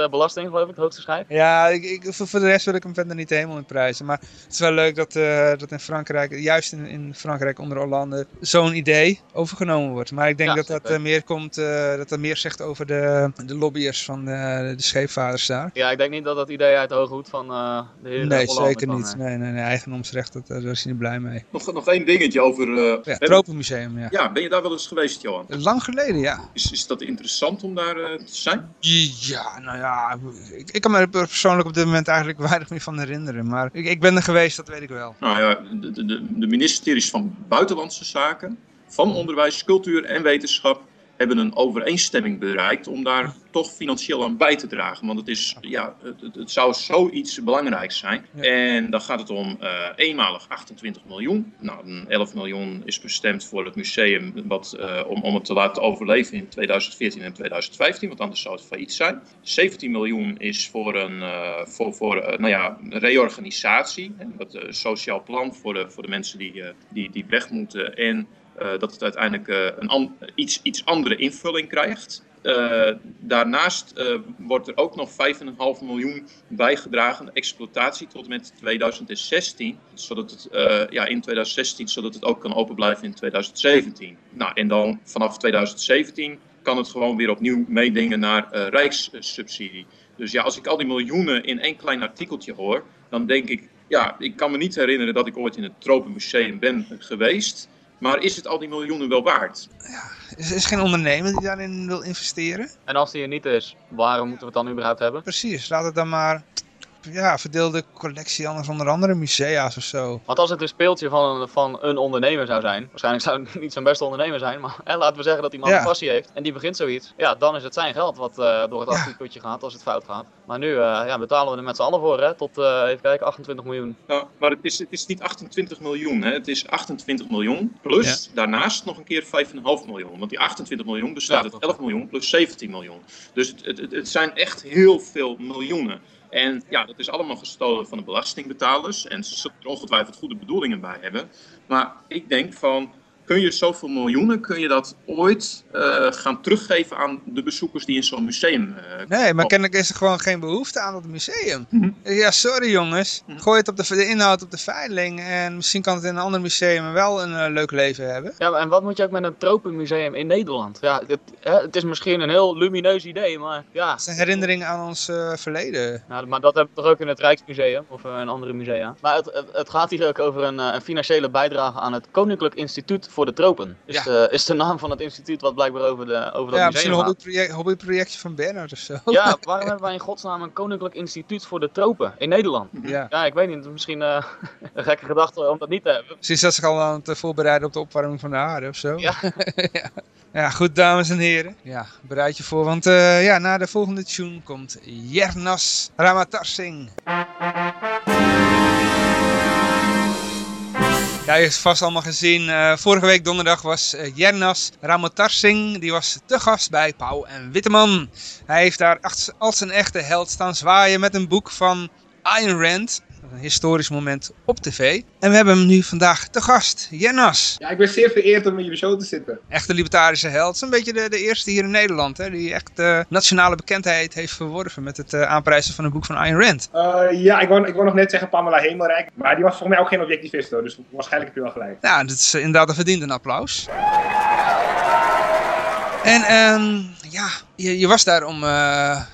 75% belasting geloof ik, het hoogste schijf. Ja, ik, ik, voor, de rest wil ik hem verder niet helemaal in prijzen. Maar het is wel leuk dat, eh, dat in Frankrijk, juist in, in Frankrijk onder Hollande, zo'n idee overgenomen wordt. Maar ik denk Ja, dat dat zeker. eh, meer komt, eh, dat dat meer zegt over de, de lobbyers van de, de scheepvaarders daar. Ja, ik denk niet dat dat idee uit de hoge hoed van eh, de heer Nee, Hollande zeker niet. nee, nee, eigendomsrecht, dat, daar is hij niet blij mee. Nog, nog één dingetje over... eh, Ja, het Tropenmuseum, ja. ja, ben je daar wel eens geweest, Johan? Lang geleden, ja. Is, is dat interessant om daar eh, te zijn? Ja, nou ja, ik, ik kan me er persoonlijk op dit moment eigenlijk weinig meer van herinneren. Maar ik, ik ben er geweest, dat weet ik wel. Nou ja, de, de, de, de ministeries van Buitenlandse Zaken, van Onderwijs, Cultuur en Wetenschap hebben een overeenstemming bereikt om daar toch financieel aan bij te dragen. Want het, is, ja, het, het- zou zoiets belangrijks zijn. Ja. En dan gaat het om eh, eenmalig 28 miljoen. Nou, een 11 miljoen is bestemd voor het museum wat, eh, om, om het te laten overleven in 2014 en 2015, want anders zou het failliet zijn. 17 miljoen is voor een eh, voor, voor, nou ja, een reorganisatie, hè, dat sociaal plan voor de, voor de mensen die, die, die weg moeten en dat het uiteindelijk eh, een iets, iets andere invulling krijgt. Eh, daarnaast eh, wordt er ook nog 5,5 miljoen bijgedragen exploitatie tot en met 2016, zodat het eh, ja, in 2016, zodat het ook kan open blijven in 2017. Nou, en dan vanaf 2017 kan het gewoon weer opnieuw meedingen naar eh, rijkssubsidie. Dus ja, als ik al die miljoenen in één klein artikeltje hoor, dan denk ik, ja, ik kan me niet herinneren dat ik ooit in het Tropenmuseum ben geweest. Maar is het al die miljoenen wel waard? Er is geen ondernemer die daarin wil investeren. En als die er niet is, waarom moeten we het dan überhaupt hebben? Precies, laat het dan maar ja, verdeelde collectie anders onder andere musea's of zo. Want als het een speeltje van een, van een ondernemer zou zijn, waarschijnlijk zou het niet zijn beste ondernemer zijn, maar hè, laten we zeggen dat die man Ja. een passie heeft en die begint zoiets, ja, dan is het zijn geld wat eh, door het Ja. afvoerputje gaat als het fout gaat. Maar nu eh, ja, betalen we er met z'n allen voor, hè, tot, eh, even kijken, 28 miljoen. Nou, maar het is, het is niet 28 miljoen, hè. het is 28 miljoen. Plus daarnaast nog een keer 5,5 miljoen. Want die 28 miljoen bestaat Ja, uit 11 miljoen plus 17 miljoen. Dus het, het- het zijn echt heel veel miljoenen. En ja, dat is allemaal gestolen van de belastingbetalers. En ze zullen er ongetwijfeld goede bedoelingen bij hebben. Maar ik denk van, kun je zoveel miljoenen, kun je dat ooit eh, gaan teruggeven aan de bezoekers die in zo'n museum eh, Nee, maar kennelijk is er gewoon geen behoefte aan dat museum. Mhm. Ja, sorry jongens. Mhm. Gooi het op de, de inhoud op de veiling en misschien kan het in een ander museum wel een eh, leuk leven hebben. Ja, en wat moet je ook met een tropenmuseum in Nederland? Ja, het, hè, het is misschien een heel lumineus idee, maar ja. Het is een herinnering aan ons verleden. Nou, maar dat hebben we toch ook in het Rijksmuseum of een andere musea. Maar het, het, het gaat hier ook over een, eh, een financiële bijdrage aan het Koninklijk Instituut voor de Tropen. Is, Ja. de, is de naam van het instituut wat blijkbaar over, de, over dat Ja, misschien een hobbyproject, hobbyprojectje van Bernard of zo. Ja, waarom hebben wij in godsnaam een Koninklijk Instituut voor de Tropen in Nederland? ja. Ja, ik weet niet, misschien eh, een gekke gedachte om dat niet te hebben. Misschien zat zich al aan het eh, voorbereiden op de opwarming van de aarde of zo. Ja. ja. Ja, goed dames en heren. Ja, bereid je voor, want eh, ja, na de volgende tune komt Jernas Ramatarsing. Ja, je hebt vast allemaal gezien. eh, vorige week donderdag was eh, Jernas Ramotarsing. Die was te gast bij Pauw en Witteman. Hij heeft daar als een echte held staan zwaaien met een boek van Ayn Rand. Een historisch moment op tv. En we hebben hem nu vandaag te gast. Jernas. Ja, ik ben zeer vereerd om in jullie show te zitten. Echte libertarische held. Een beetje de, de eerste hier in Nederland. Hè, die echt eh, nationale bekendheid heeft verworven. Met het eh, aanprijzen van een boek van Ayn Rand. Eh, ja, ik wou, ik wou nog net zeggen Pamela Hemelrijk, maar die was volgens mij ook geen objectivist hoor, dus waarschijnlijk heb je wel gelijk. Nou, dat is inderdaad een verdiend een applaus. En ehm, ja, je, je was daar om,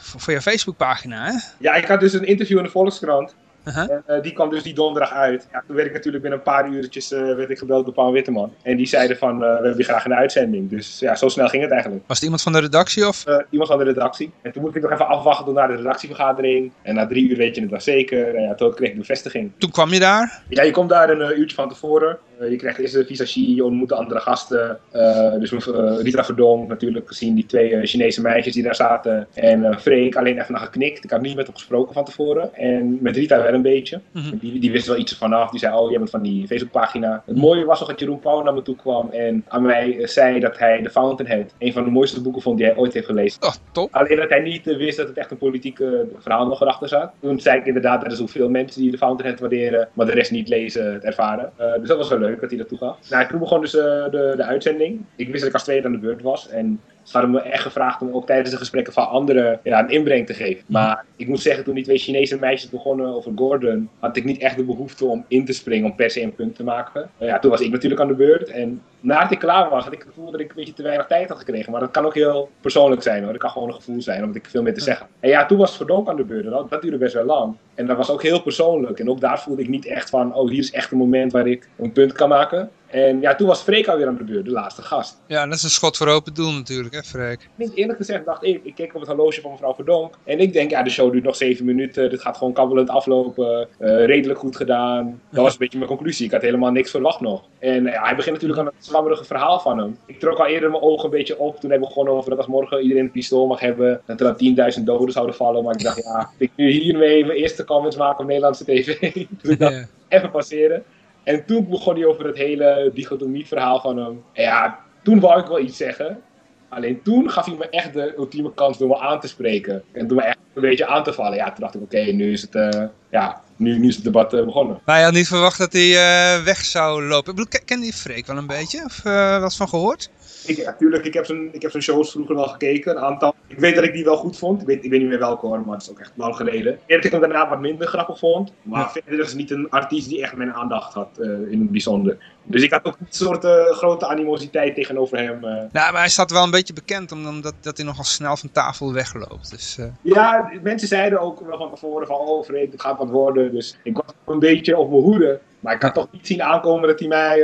voor, voor je Facebookpagina, hè? Ja, ik had dus een interview in de Volkskrant. Uh-huh. En, eh, die kwam dus die donderdag uit. Ja, toen werd ik natuurlijk binnen een paar uurtjes eh, werd ik gebeld door Paul Witteman. En die zeiden van, eh, we hebben je graag in de uitzending. Dus ja, zo snel ging het eigenlijk. Was het iemand van de redactie of? Iemand van de redactie. En toen moest ik nog even afwachten tot naar de redactievergadering. En na drie uur weet je het wel zeker. En ja, toen kreeg ik de bevestiging. Toen kwam je daar. Ja, je komt daar een uurtje van tevoren. Eh, je krijgt eerst een visagie, je ontmoet de andere gasten. Eh, dus uh, Rita Verdonk natuurlijk gezien, die twee eh, Chinese meisjes die daar zaten. En eh Freek alleen even naar geknikt. Ik had niet met hem gesproken van tevoren. En met Rita wel een beetje. Mhm. Die, die wist wel iets vanaf. Die zei, oh, jij bent van die Facebookpagina. Het mooie was nog dat Jeroen Pauw naar me toe kwam en aan mij eh, zei dat hij The Fountainhead een van de mooiste boeken vond die hij ooit heeft gelezen. Oh, top. Alleen dat hij niet eh, wist dat het echt een politiek eh, verhaal nog erachter zat. Toen zei ik inderdaad dat er zoveel mensen die de Fountainhead waarderen, maar de rest niet lezen, het ervaren. Eh, dus dat was wel leuk dat hij dat toegaf. Nou, toen begon dus eh, de, de uitzending. Ik wist dat ik als tweede aan de beurt was. En hadden me echt gevraagd om ook tijdens de gesprekken van anderen ja, een inbreng te geven. Maar ik moet zeggen, toen die twee Chinese meisjes begonnen over Gordon, had ik niet echt de behoefte om in te springen om per se een punt te maken. Ja, toen was ik natuurlijk aan de beurt. En nadat ik klaar was, had ik het gevoel dat ik een beetje te weinig tijd had gekregen. Maar dat kan ook heel persoonlijk zijn hoor. Dat kan gewoon een gevoel zijn, omdat ik veel meer te zeggen. En ja, toen was Verdonk aan de beurt. Dat, dat duurde best wel lang. En dat was ook heel persoonlijk. En ook daar voelde ik niet echt van, oh hier is echt een moment waar ik een punt kan maken. En ja, toen was Freek alweer aan de beurt, de laatste gast. Ja, dat is een schot voor open doel natuurlijk, hè, Freek? Niet eerlijk gezegd dacht ik, ik keek op het horloge van mevrouw Verdonk. En ik denk, ja, de show duurt nog zeven minuten. Dit gaat gewoon kabbelend aflopen. eh, redelijk goed gedaan. Dat was een beetje mijn conclusie. Ik had helemaal niks verwacht nog. En ja, hij begint natuurlijk aan het slammerige verhaal van hem. Ik trok al eerder mijn ogen een beetje op. Toen hebben we gewoon over dat als morgen iedereen een pistool mag hebben. Dat er dan 10.000 doden zouden vallen. Maar ik dacht, ja, ik nu hiermee mijn eerste comments maken op Nederlandse tv. dus ik dacht, even passeren. En toen begon hij over het hele dichotomie-verhaal van hem. En ja, toen wou ik wel iets zeggen. Alleen toen gaf hij me echt de ultieme kans door me aan te spreken. En door me echt een beetje aan te vallen. Ja, toen dacht ik, oké, nu is het, eh, ja, nu, nu is het debat eh, begonnen. Maar je had niet verwacht dat hij eh, weg zou lopen. Ik ken- je Freek wel een beetje? Of eens van gehoord? Ik, natuurlijk, ik heb zijn, ik heb zijn shows vroeger wel gekeken, een aantal. Ik weet dat ik die wel goed vond. Ik weet, ik weet niet meer welke hoor, maar het is ook echt lang geleden. Ik dat ik hem daarna wat minder grappig vond. Maar Ja. verder is het niet een artiest die echt mijn aandacht had eh, in het bijzonder. Dus ik had ook een soort eh, grote animositeit tegenover hem. eh. Nou, maar hij staat wel een beetje bekend omdat dat hij nogal snel van tafel wegloopt. Dus, eh, Ja, mensen zeiden ook wel van tevoren van, oh Freek, dit gaat wat worden. Dus ik was een beetje op mijn hoede. Maar ik kan toch niet zien aankomen dat hij mij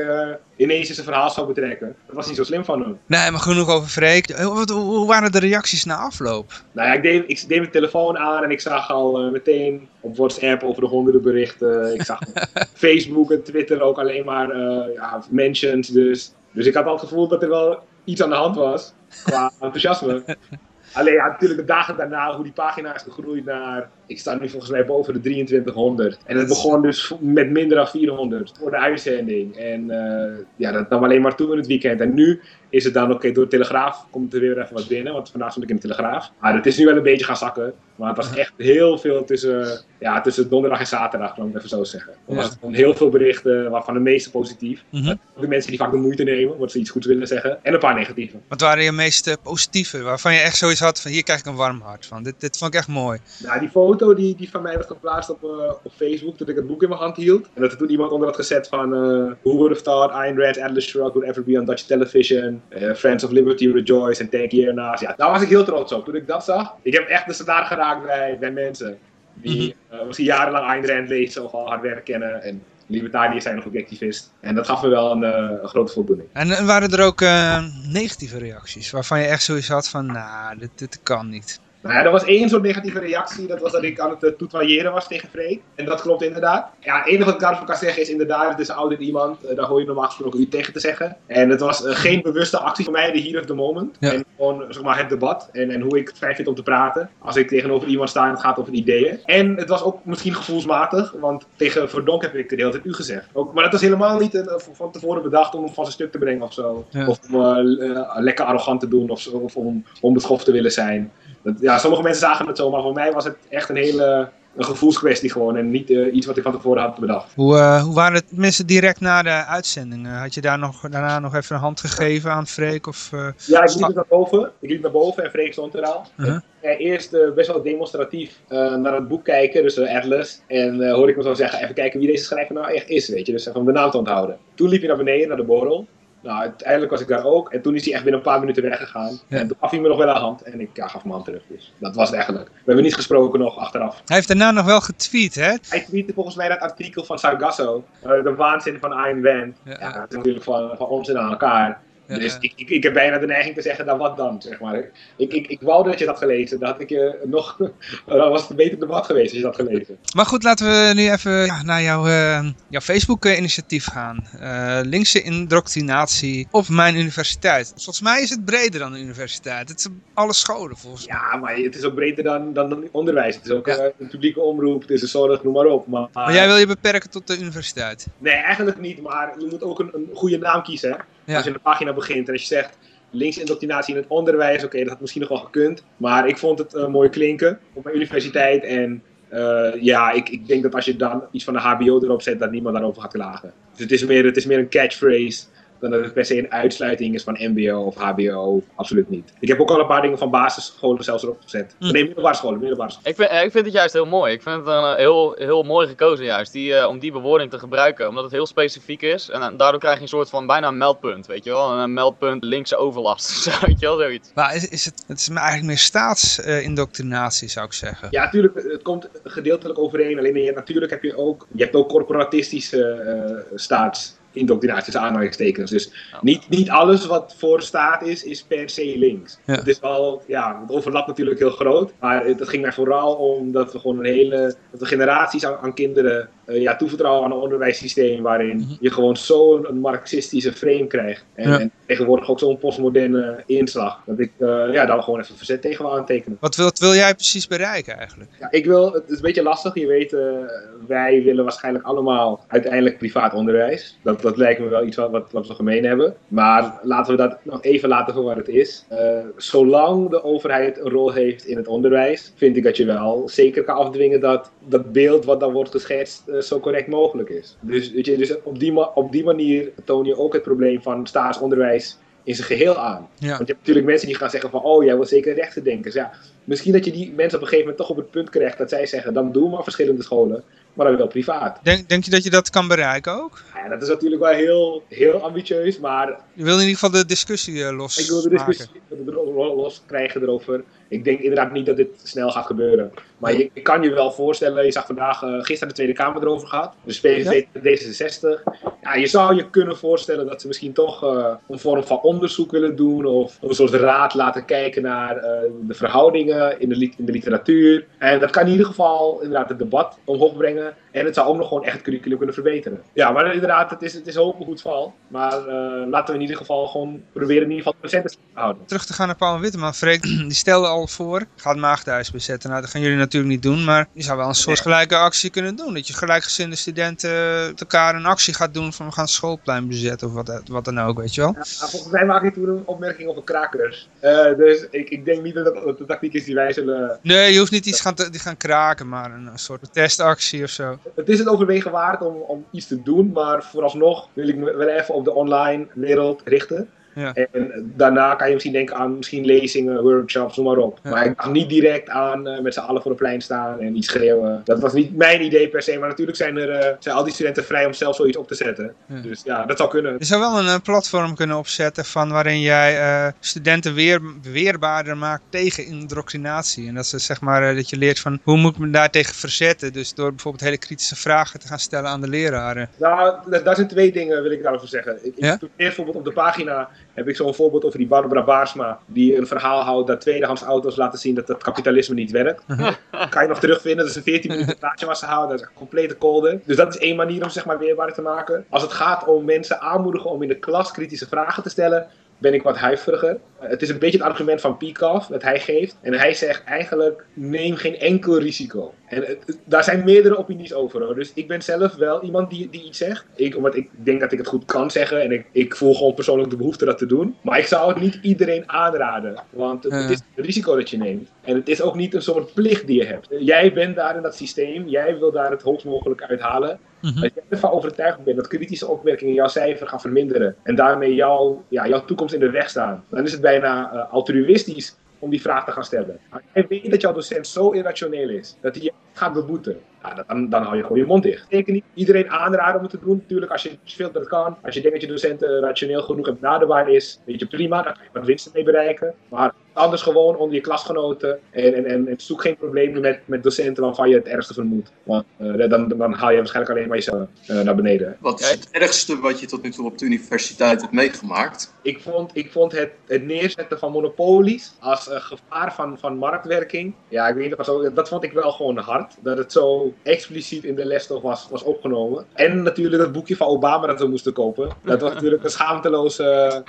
ineens in zijn verhaal zou betrekken. Dat was niet zo slim van hem. Nee, maar genoeg over Freek. Hoe, hoe waren de reacties na afloop? Nou ja, ik deed, ik deed mijn telefoon aan en ik zag al meteen op WhatsApp over de honderden berichten. Ik zag op Facebook en Twitter ook alleen maar eh, ja, mentions. Dus. dus ik had al het gevoel dat er wel iets aan de hand was qua enthousiasme. Alleen ja, natuurlijk de dagen daarna, hoe die pagina is gegroeid naar... Ik sta nu volgens mij boven de 2300. En het begon dus met minder dan 400 voor de uitzending. En eh, ja, dat nam alleen maar toe in het weekend. En nu is het dan, oké, door de Telegraaf komt er weer even wat binnen. Want vandaag stond ik in de Telegraaf. Maar het is nu wel een beetje gaan zakken. Maar het was echt heel veel tussen, ja, tussen donderdag en zaterdag, laat ik het even zo zeggen. Er Ja. was gewoon heel veel berichten, waarvan de meeste positief. Mhm. De mensen die vaak de moeite nemen, omdat ze iets goeds willen zeggen. En een paar negatieve. Wat waren je meest eh, positieve? Waarvan je echt zoiets had van hier krijg ik een warm hart van. Dit, dit vond ik echt mooi. Nou, die foto die, die van mij werd geplaatst op, eh, op Facebook toen ik het boek in mijn hand hield. En dat er toen iemand onder had gezet van... eh Who would have thought Ayn Rand's Atlas Shrugged would ever be on Dutch television? Eh, Friends of Liberty rejoice en thank you ernaast. Ja, daar was ik heel trots op toen ik dat zag. Ik heb echt de standaard geraakt bij, bij mensen. Die eh, misschien jarenlang Ayn Rand lezen of al haar werk kennen. En libertariërs zijn of objectivist. En dat gaf me wel een, een grote voldoening. En waren er ook negatieve reacties? Waarvan je echt zoiets had van, nou, dit, dit kan niet. Nou ja, er was één soort negatieve reactie. Dat was dat ik aan het uh, was tegen Freek. En dat klopt inderdaad. Ja, het enige wat ik daarvan kan zeggen is inderdaad, het is een ouder iemand. eh, daar hoor je normaal gesproken niet tegen te zeggen. En het was eh, geen bewuste actie van mij, de here of the moment. Ja. En gewoon zeg maar, het debat. En, en hoe ik het fijn vind om te praten. Als ik tegenover iemand sta en het gaat over ideeën. En het was ook misschien gevoelsmatig. Want tegen Verdonk heb ik de hele tijd u gezegd. Ook, maar dat was helemaal niet een, van tevoren bedacht om hem van zijn stuk te brengen of zo. Ja. Of om lekker arrogant te doen of, zo, of om onbeschoft te willen zijn. Dat, ja, sommige mensen zagen het zo, maar voor mij was het echt een hele een gevoelskwestie gewoon. En niet eh, iets wat ik van tevoren had bedacht. Hoe, eh, hoe waren het mensen direct na de uitzending? Eh, had je daar nog, daarna nog even een hand gegeven aan Freek? Of, Ja, ik liep naar boven. Ik liep naar boven en Freek stond er al. Uh-huh. Eerst best wel demonstratief naar het boek kijken, dus eh, Atlas. En hoorde ik me zo zeggen, even kijken wie deze schrijver nou echt is, weet je. Dus de naam te onthouden. Toen liep hij naar beneden, naar de borrel. Nou, uiteindelijk was ik daar ook. En toen is hij echt binnen een paar minuten weggegaan. Ja. En toen gaf hij me nog wel een hand. En ik ja, gaf mijn hand terug. Dus dat was het eigenlijk. We hebben niet gesproken nog achteraf. Hij heeft daarna nog wel getweet, hè? Hij tweette volgens mij dat artikel van Sargasso. eh, de waanzin van Ayn Rand. Ja. Ja, dat is natuurlijk van, van onzin aan elkaar. Ja, dus. Ik, ik, ik heb bijna de neiging te zeggen, nou wat dan, zeg maar. Ik, ik, ik wou dat je dat gelezen. Dan had ik je nog... dan was het een beter debat geweest als je dat gelezen. Maar goed, laten we nu even ja, naar jouw, eh, jouw Facebook-initiatief gaan. Eh, linkse indoctrinatie op mijn universiteit. Volgens mij is het breder dan de universiteit. Het is alle scholen volgens mij. Ja, maar het is ook breder dan, dan, dan onderwijs. Het is ook Ja. eh, een publieke omroep, het is een zorg, noem maar op. Maar, Maar jij wil je beperken tot de universiteit. Nee, eigenlijk niet. Maar je moet ook een, een goede naam kiezen. Hè? Als je een pagina begint en als je zegt linkse indoctrinatie in het onderwijs, oké, dat had misschien nog wel gekund. Maar ik vond het eh, mooi klinken op mijn universiteit. En eh, ja, ik, ik denk dat als je dan iets van de HBO erop zet, dat niemand daarover gaat klagen. Dus het is meer, het is meer een catchphrase dan dat het per se een uitsluiting is van MBO of HBO. Absoluut niet. Ik heb ook al een paar dingen van basisscholen zelfs erop gezet. Hm. Nee, middelbare scholen, middelbare scholen. Ik vind, eh, ik vind het juist heel mooi. Ik vind het een, eh, heel, heel mooi gekozen juist, die, eh, om die bewoording te gebruiken. Omdat het heel specifiek is. En daardoor krijg je een soort van bijna een meldpunt, weet je wel. Een meldpunt linkse overlast, weet je wel, zoiets. Maar is, is het, het is eigenlijk meer staatsindoctrinatie, zou ik zeggen. Ja, natuurlijk, het komt gedeeltelijk overeen. Alleen je, natuurlijk heb je ook, je hebt ook corporatistische eh staatsindoctrinatie, tussen aanhalingstekens. Dus niet, niet alles wat voor staat is, is per se links. Ja. Het is wel, ja, het overlapt natuurlijk heel groot. Maar het, het ging mij vooral om dat we gewoon een hele, dat we generaties aan, aan kinderen eh, ja, toevertrouwen aan een onderwijssysteem waarin Mhm. je gewoon zo'n een marxistische frame krijgt. En, Ja. en tegenwoordig ook zo'n postmoderne inslag. Dat ik eh, ja, daar gewoon even verzet tegen wil aantekenen. Wat wil, wat wil jij precies bereiken eigenlijk? Ja, ik wil, het is een beetje lastig. Je weet, eh, wij willen waarschijnlijk allemaal uiteindelijk privaat onderwijs. Dat, dat lijkt me wel iets wat, wat, wat we gemeen hebben. Maar laten we dat nog even laten voor wat het is. Zolang de overheid een rol heeft in het onderwijs, vind ik dat je wel zeker kan afdwingen dat dat beeld wat dan wordt geschetst zo correct mogelijk is. Dus, weet je, dus op, die op die manier toon je ook het probleem van staatsonderwijs in zijn geheel aan. Ja. Want je hebt natuurlijk mensen die gaan zeggen van, oh, jij wil zeker rechterdenkers. Ja, misschien dat je die mensen op een gegeven moment toch op het punt krijgt dat zij zeggen, dan doen we maar verschillende scholen. maar dan wel privaat. Denk, denk je dat je dat kan bereiken ook? Ja, dat is natuurlijk wel heel, heel ambitieus, maar Je wil in ieder geval de discussie eh, los ik wil de discussie los krijgen erover. Ik denk inderdaad niet dat dit snel gaat gebeuren. Maar je, je kan je wel voorstellen, je zag vandaag, eh, gisteren de Tweede Kamer erover gehad. Dus PVV en D66. Ja, je zou je kunnen voorstellen dat ze misschien toch eh, een vorm van onderzoek willen doen. Of een soort raad laten kijken naar eh, de verhoudingen in de, in de literatuur. En dat kan in ieder geval inderdaad het debat omhoog brengen. En het zou ook nog gewoon echt het curriculum kunnen verbeteren. Ja, maar inderdaad, het is, het is hoe het valt. Maar eh, laten we in ieder geval gewoon proberen in ieder geval de docenten te houden. Terug te gaan naar Paul Witteman. Freek, die stelde al voor, ga het maagdhuis bezetten. Nou, dat gaan jullie natuurlijk niet doen, maar je zou wel een soortgelijke actie kunnen doen. Dat je gelijkgezinde studenten met elkaar een actie gaat doen van we gaan het schoolplein bezetten of wat, wat dan ook, weet je wel. Ja, volgens mij maak ik toen een opmerking over krakers. Eh, dus ik, ik denk niet dat dat de tactiek is die wij zullen... Nee, je hoeft niet iets gaan, te- die gaan kraken, maar een, een soort testactie of zo. Het is het overwegen waard om, om iets te doen, maar vooralsnog wil ik me wel even op de online wereld richten. Ja. En daarna kan je misschien denken aan misschien lezingen, workshops, noem maar op. Ja. Maar ik dacht niet direct aan eh, met z'n allen voor een plein staan en iets schreeuwen. Dat was niet mijn idee per se, maar natuurlijk zijn, er, eh, zijn al die studenten vrij om zelf zoiets op te zetten. Ja. Dus ja, dat zou kunnen. Je zou wel een, eh, platform kunnen opzetten van waarin jij studenten weer, weerbaarder maakt tegen indoctrinatie. En dat, ze, zeg maar, dat je leert van hoe moet ik me daartegen verzetten. Dus door bijvoorbeeld hele kritische vragen te gaan stellen aan de leraren. Nou, da- daar zijn twee dingen, wil ik daarover zeggen. Ik, ik, bijvoorbeeld op de pagina heb ik zo'n voorbeeld over die Barbara Baarsma, die een verhaal houdt dat tweedehands auto's laten zien dat het kapitalisme niet werkt. kan je nog terugvinden, dat is een 14 minuten praatje wat ze houden, dat is een complete kolder. Dus dat is één manier om zeg maar weerbaar te maken. Als het gaat om mensen aanmoedigen om in de klas kritische vragen te stellen, ben ik wat huiveriger. Eh, Het is een beetje het argument van Peikoff dat hij geeft. En hij zegt eigenlijk, neem geen enkel risico. En het- daar zijn meerdere opinies over. Hoor. Dus ik ben zelf wel iemand die, die iets zegt. Ik, omdat ik denk dat ik het goed kan zeggen. En ik, ik voel gewoon persoonlijk de behoefte dat te doen. Maar ik zou het niet iedereen aanraden. Want het, is een risico dat je neemt. En het is ook niet een soort plicht die je hebt. Jij bent daar in dat systeem. Jij wil daar het hoogst mogelijk uithalen. Mhm. Als jij ervan overtuigd bent dat kritische opmerkingen jouw cijfer gaan verminderen en daarmee jouw, ja, jouw toekomst in de weg staan, dan is het bijna eh, altruïstisch om die vraag te gaan stellen. Als jij weet dat jouw docent zo irrationeel is dat hij je gaat beboeten, ja, dan, dan hou je gewoon je mond dicht. Ik niet iedereen aanraden om het te doen. Natuurlijk, als je vindt dat kan, als je denkt dat je docent eh, rationeel genoeg en benaderbaar is, weet je prima, daar kan je wat winsten mee bereiken. Maar anders gewoon onder je klasgenoten en, en, en, en zoek geen problemen met, met docenten waarvan je het ergste vermoedt. Want eh, dan, dan haal je waarschijnlijk alleen maar jezelf eh, naar beneden. Wat is het ergste wat je tot nu toe op de universiteit hebt meegemaakt? Ik vond, ik vond het, het neerzetten van monopolies als eh, gevaar van, van marktwerking. Ja, ik weet niet, dat, was ook- dat vond ik wel gewoon hard. Dat het zo expliciet in de lesstof was, was opgenomen. En natuurlijk dat boekje van Obama dat we moesten kopen. Dat was natuurlijk een schaamteloze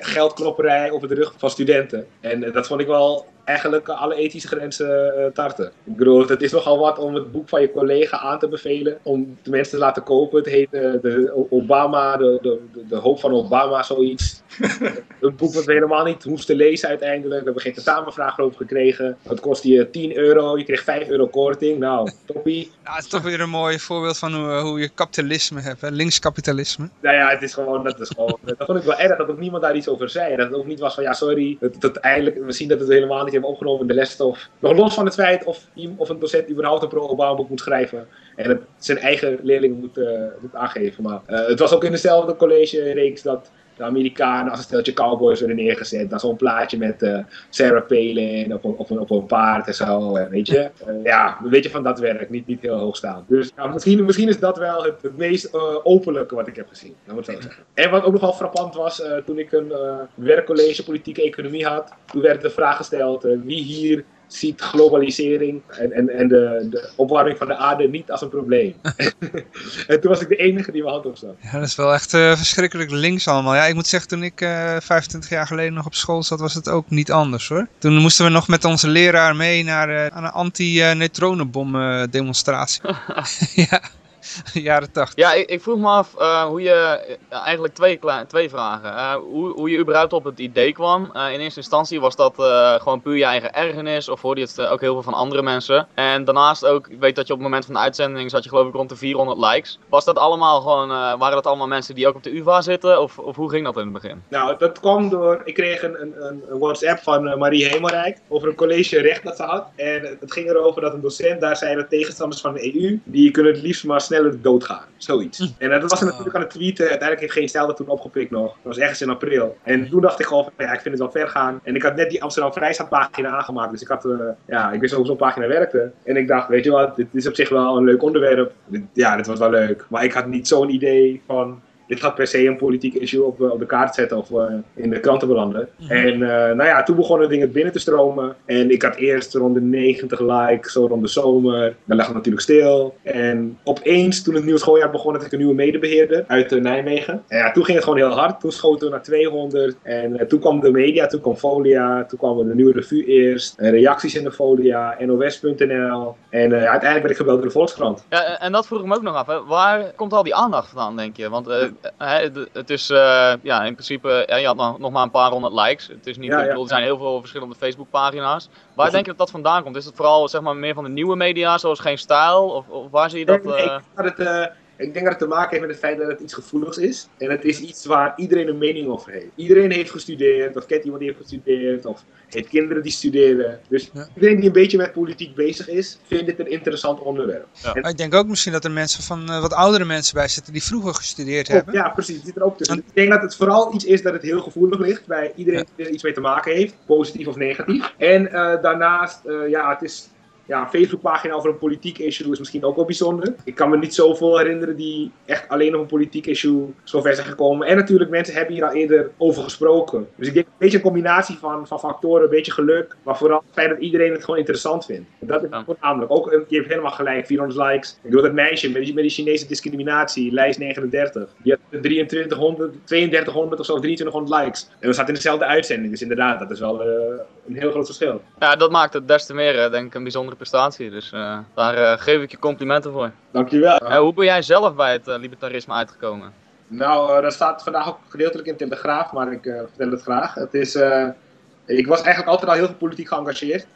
geldklopperij op het rug van studenten. En eh, dat vond ik wel eigenlijk alle ethische grenzen eh, tarten. Ik bedoel, het is nogal wat om het boek van je collega aan te bevelen. Om de mensen te laten kopen. Het heet eh, de Obama, de, de, de, hoop van Obama, zoiets. een boek wat we helemaal niet hoefden lezen uiteindelijk. We hebben geen tentamenvraag over gekregen. Het kostte je 10 euro, je kreeg 5 euro korting. Nou, toppie. Ja, het is toch weer een mooi voorbeeld van hoe, eh, hoe je kapitalisme hebt, hè? linkskapitalisme. Nou ja, het is gewoon, dat is gewoon, dat vond ik wel erg dat ook niemand daar iets over zei. Dat het ook niet was van, ja sorry, dat, dat we zien dat het helemaal niet hebben opgenomen in de lesstof. Nog los van het feit of, of een docent überhaupt een pro-Obama boek moet schrijven. En het zijn eigen leerlingen moet, eh, moet aangeven. Maar eh, het was ook in dezelfde college-reeks dat de Amerikanen als een steltje cowboys werden neergezet. Dan zo'n plaatje met eh, Sarah Palin op een, op, een, op een paard en zo. En weet je, Eh, ja, een beetje van dat werk. Niet, niet heel hoog staan. Dus ja, misschien, misschien is dat wel het, het meest eh, openlijke wat ik heb gezien. Dat moet ik zo zeggen. En wat ook nogal frappant was, eh, toen ik een eh, werkcollege politieke economie had. Toen werd de vraag gesteld, eh, wie hier ziet globalisering en, en, en de, de opwarming van de aarde niet als een probleem. en toen was ik de enige die mijn hand opstak. Ja, dat is wel echt eh, verschrikkelijk links allemaal. Ja, ik moet zeggen, toen ik eh 25 jaar geleden nog op school zat, was het ook niet anders hoor. Toen moesten we nog met onze leraar mee naar eh, aan een anti-neutronenbom eh, demonstratie. ja. jaren 80. Ja, ik, ik vroeg me af eh, hoe je, eh, eigenlijk twee, twee vragen. Eh, hoe, hoe je überhaupt op het idee kwam. Eh, in eerste instantie was dat eh, gewoon puur je eigen ergernis of hoorde je het ook heel veel van andere mensen. En daarnaast ook, ik weet dat je op het moment van de uitzending zat je geloof ik rond de 400 likes. Was dat allemaal gewoon, eh, waren dat allemaal mensen die ook op de UvA zitten of, of hoe ging dat in het begin? Nou, dat kwam door. Ik kreeg een, een, een- WhatsApp van Marie Hemelrijk over een college recht dat ze had. En het ging erover dat een docent daar zei dat tegenstanders van de EU. die kunnen het liefst maar sneller doodgaan. Zoiets. En dat was ze natuurlijk aan het tweeten. Uiteindelijk heeft geen stijl dat toen opgepikt nog. Dat was ergens in april. En toen dacht ik gewoon van ja, ik vind het wel ver gaan. En ik had net die Amsterdam Vrijstaatpagina aangemaakt. Dus ik had, eh, ja, ik wist ook hoe zo'n pagina werkte. En ik dacht, weet je wat, dit is op zich wel een leuk onderwerp. Ja, dit was wel leuk. Maar ik had niet zo'n idee van dit gaat per se een politiek issue op, eh, op de kaart zetten of eh, in de kranten belanden. En eh, nou ja, toen begonnen dingen binnen te stromen. En ik had eerst rond de 90 likes, zo rond de zomer. Dan lag het natuurlijk stil. En opeens, toen het nieuwe schooljaar begon, had ik een nieuwe medebeheerder uit Nijmegen. En ja, toen ging het gewoon heel hard. Toen schoten we naar 200. En toen kwam de media, toen kwam Folia. Toen kwam de nieuwe revue eerst. En reacties in de Folia, NOS.nl. En uiteindelijk werd ik gebeld door de Volkskrant. Ja, en- dat vroeg ik me ook nog af. Hè. Waar komt al die aandacht vandaan, denk je? Want het- is, eh, ja, in principe, ja, je had nog, nog maar een paar honderd likes. Het is niet, Ja, ik ja. bedoel, er zijn heel veel verschillende Facebookpagina's. Waar denk je dat dat vandaan komt? Is het vooral zeg maar, meer van de nieuwe media, zoals Geen Stijl? Of, of waar zie je dat? Nee, nee, eh, ik, dat het, eh, ik denk dat het te maken heeft met het feit dat het iets gevoeligs is. En het is iets waar iedereen een mening over heeft. Iedereen heeft gestudeerd, of kent iemand die heeft gestudeerd, of heeft kinderen die studeren. Dus Ja. iedereen die een beetje met politiek bezig is, vindt dit een interessant onderwerp. Maar ik denk ook misschien dat er mensen van eh, wat oudere mensen bij zitten die vroeger gestudeerd hebben. Ja, precies. Het zit er ook tussen. Ik denk dat het vooral iets is dat het heel gevoelig ligt bij iedereen die er iets mee te maken heeft, positief of negatief. En eh, daarnaast, eh, ja, het is. Ja, een Facebookpagina over een politiek issue is misschien ook wel bijzonder. Ik kan me niet zoveel herinneren die echt alleen op een politiek issue zo ver zijn gekomen. En natuurlijk, mensen hebben hier al eerder over gesproken. Dus ik denk een beetje een combinatie van, van factoren, een beetje geluk. Maar vooral het feit dat iedereen het gewoon interessant vindt. Dat is voornamelijk. Ook, je hebt helemaal gelijk, 400 likes. Ik bedoel, dat meisje met die, met die Chinese discriminatie, lijst 39. Die had 2300, 3200 of zo, 2300 likes. En we zaten in dezelfde uitzending. Dus inderdaad, dat is wel eh, een heel groot verschil. ja, dat maakt het des te meer, eh, denk ik, een bijzondere prestatie. Dus eh, daar eh, geef ik je complimenten voor. Dankjewel. Eh, hoe ben jij zelf bij het libertarisme uitgekomen? Nou, dat staat vandaag ook gedeeltelijk in Telegraaf, maar ik vertel het graag. Het is, ik was eigenlijk altijd al heel veel politiek geëngageerd.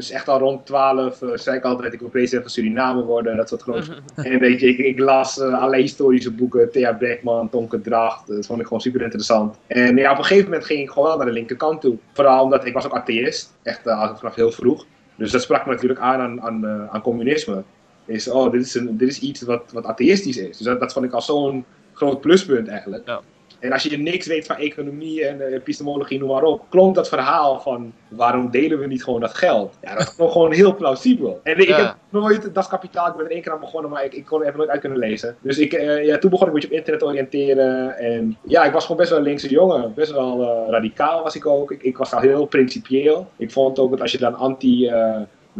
Dus echt al rond 12 eh, zei ik altijd, ik wil president van Suriname worden, dat soort groot. en weet je, ik, ik las eh, allerlei historische boeken, Thea Beckman, Tonke Dracht, dat vond ik gewoon super interessant. En ja, op een gegeven moment ging ik gewoon wel naar de linkerkant toe. Vooral omdat ik was ook atheïst, echt eh, vanaf heel vroeg. Dus dat sprak me natuurlijk aan aan, aan, aan communisme. Is, oh, dit is, een, dit is iets wat, wat atheïstisch is. Dus dat, dat vond ik al zo'n groot pluspunt eigenlijk. Ja. En als je niks weet van economie en eh, epistemologie, noem maar op, klonk dat verhaal van waarom delen we niet gewoon dat geld? Ja, dat klonk gewoon heel plausibel. En ik Ja. heb nooit das kapitaal, ik ben er één keer aan begonnen, maar ik, ik kon er even nooit uit kunnen lezen. Dus ik, eh, ja, toen begon ik een beetje op internet te oriënteren. En ja, ik was gewoon best wel een linkse jongen. Best wel eh, radicaal was ik ook. Ik, ik was al heel principieel. Ik vond ook dat als je dan anti...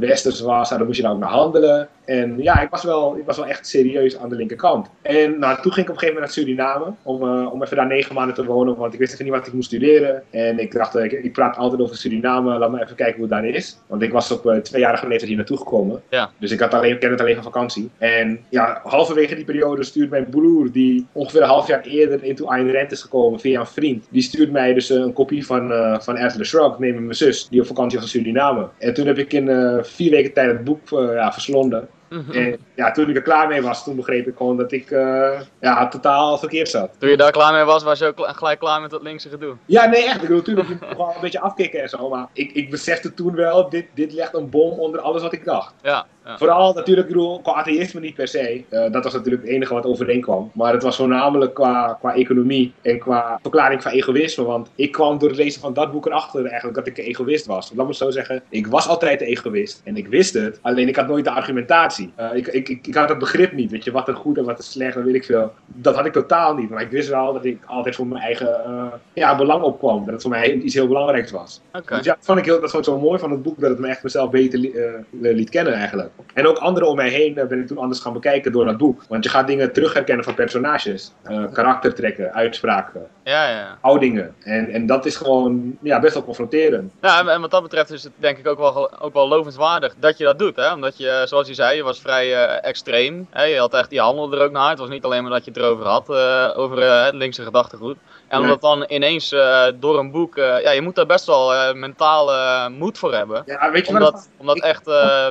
Westers was, nou, dan moest je daar ook naar handelen. En ja, ik was wel, ik was wel echt serieus aan de linkerkant. En nou, toen ging ik op een gegeven moment naar Suriname, om, eh, om even daar negen maanden te wonen, want ik wist even niet wat ik moest studeren. En ik dacht, eh, ik, ik praat altijd over Suriname, laat me even kijken hoe het daar is. Want ik was op eh, tweejarige leeftijd hier naartoe gekomen. Ja. Dus ik had alleen, ken het alleen van vakantie. En ja, halverwege die periode stuurt mijn broer, die ongeveer een half jaar eerder into Ayn Rand is gekomen via een vriend, die stuurt mij dus een kopie van, van Atlas Shrugged, neem mijn zus, die op vakantie was in Suriname. En toen heb ik in vier weken tijd het boek eh, ja, verslonden. Mhm. En ja, toen ik er klaar mee was, toen begreep ik gewoon dat ik eh, ja, totaal verkeerd zat. Toen je daar klaar mee was, was je ook gelijk klaar met dat linkse gedoe. Ja, nee, echt. Ik bedoel, natuurlijk gewoon een beetje afkicken en zo. Maar ik, ik besefte toen wel, dit, dit legt een bom onder alles wat ik dacht. Ja, ja. Vooral natuurlijk, ik bedoel, qua atheïsme niet per se. Eh, dat was natuurlijk het enige wat overeenkwam. Maar het was voornamelijk qua, qua economie en qua verklaring van egoïsme. Want ik kwam door het lezen van dat boek erachter eigenlijk dat ik een egoïst was. Laat me zo zeggen, ik was altijd een egoïst. En ik wist het, alleen ik had nooit de argumentatie. Eh, ik, ik, ik, ik had het begrip niet, weet je, wat er goed en wat er slecht en weet ik veel. Dat had ik totaal niet. Maar ik wist wel dat ik altijd voor mijn eigen eh, ja, belang opkwam. Dat het voor mij iets heel belangrijks was. Dus ja, dat vond ik, heel, dat vond ik zo mooi van het boek, dat het me echt mezelf beter li- liet kennen eigenlijk. En ook anderen om mij heen eh, ben ik toen anders gaan bekijken door dat boek. Want je gaat dingen terug herkennen van personages. Eh, karaktertrekken, uitspraken. Ja, ja. houdingen. En, en dat is gewoon ja, best wel confronterend. Ja, en- en wat dat betreft is het denk ik ook wel, ook wel lovenswaardig dat je dat doet. Hè? Omdat je, zoals je zei, je was vrij eh, extreem. Hè? Je had echt, je handelde er ook naar. Het was niet alleen maar dat je het erover had, eh, over eh, het linkse gedachtegoed. En om dat dan ineens eh, door een boek, eh, ja, je moet daar best wel mentaal eh, moed voor hebben. Ja, weet je Om wat? dat, om dat echt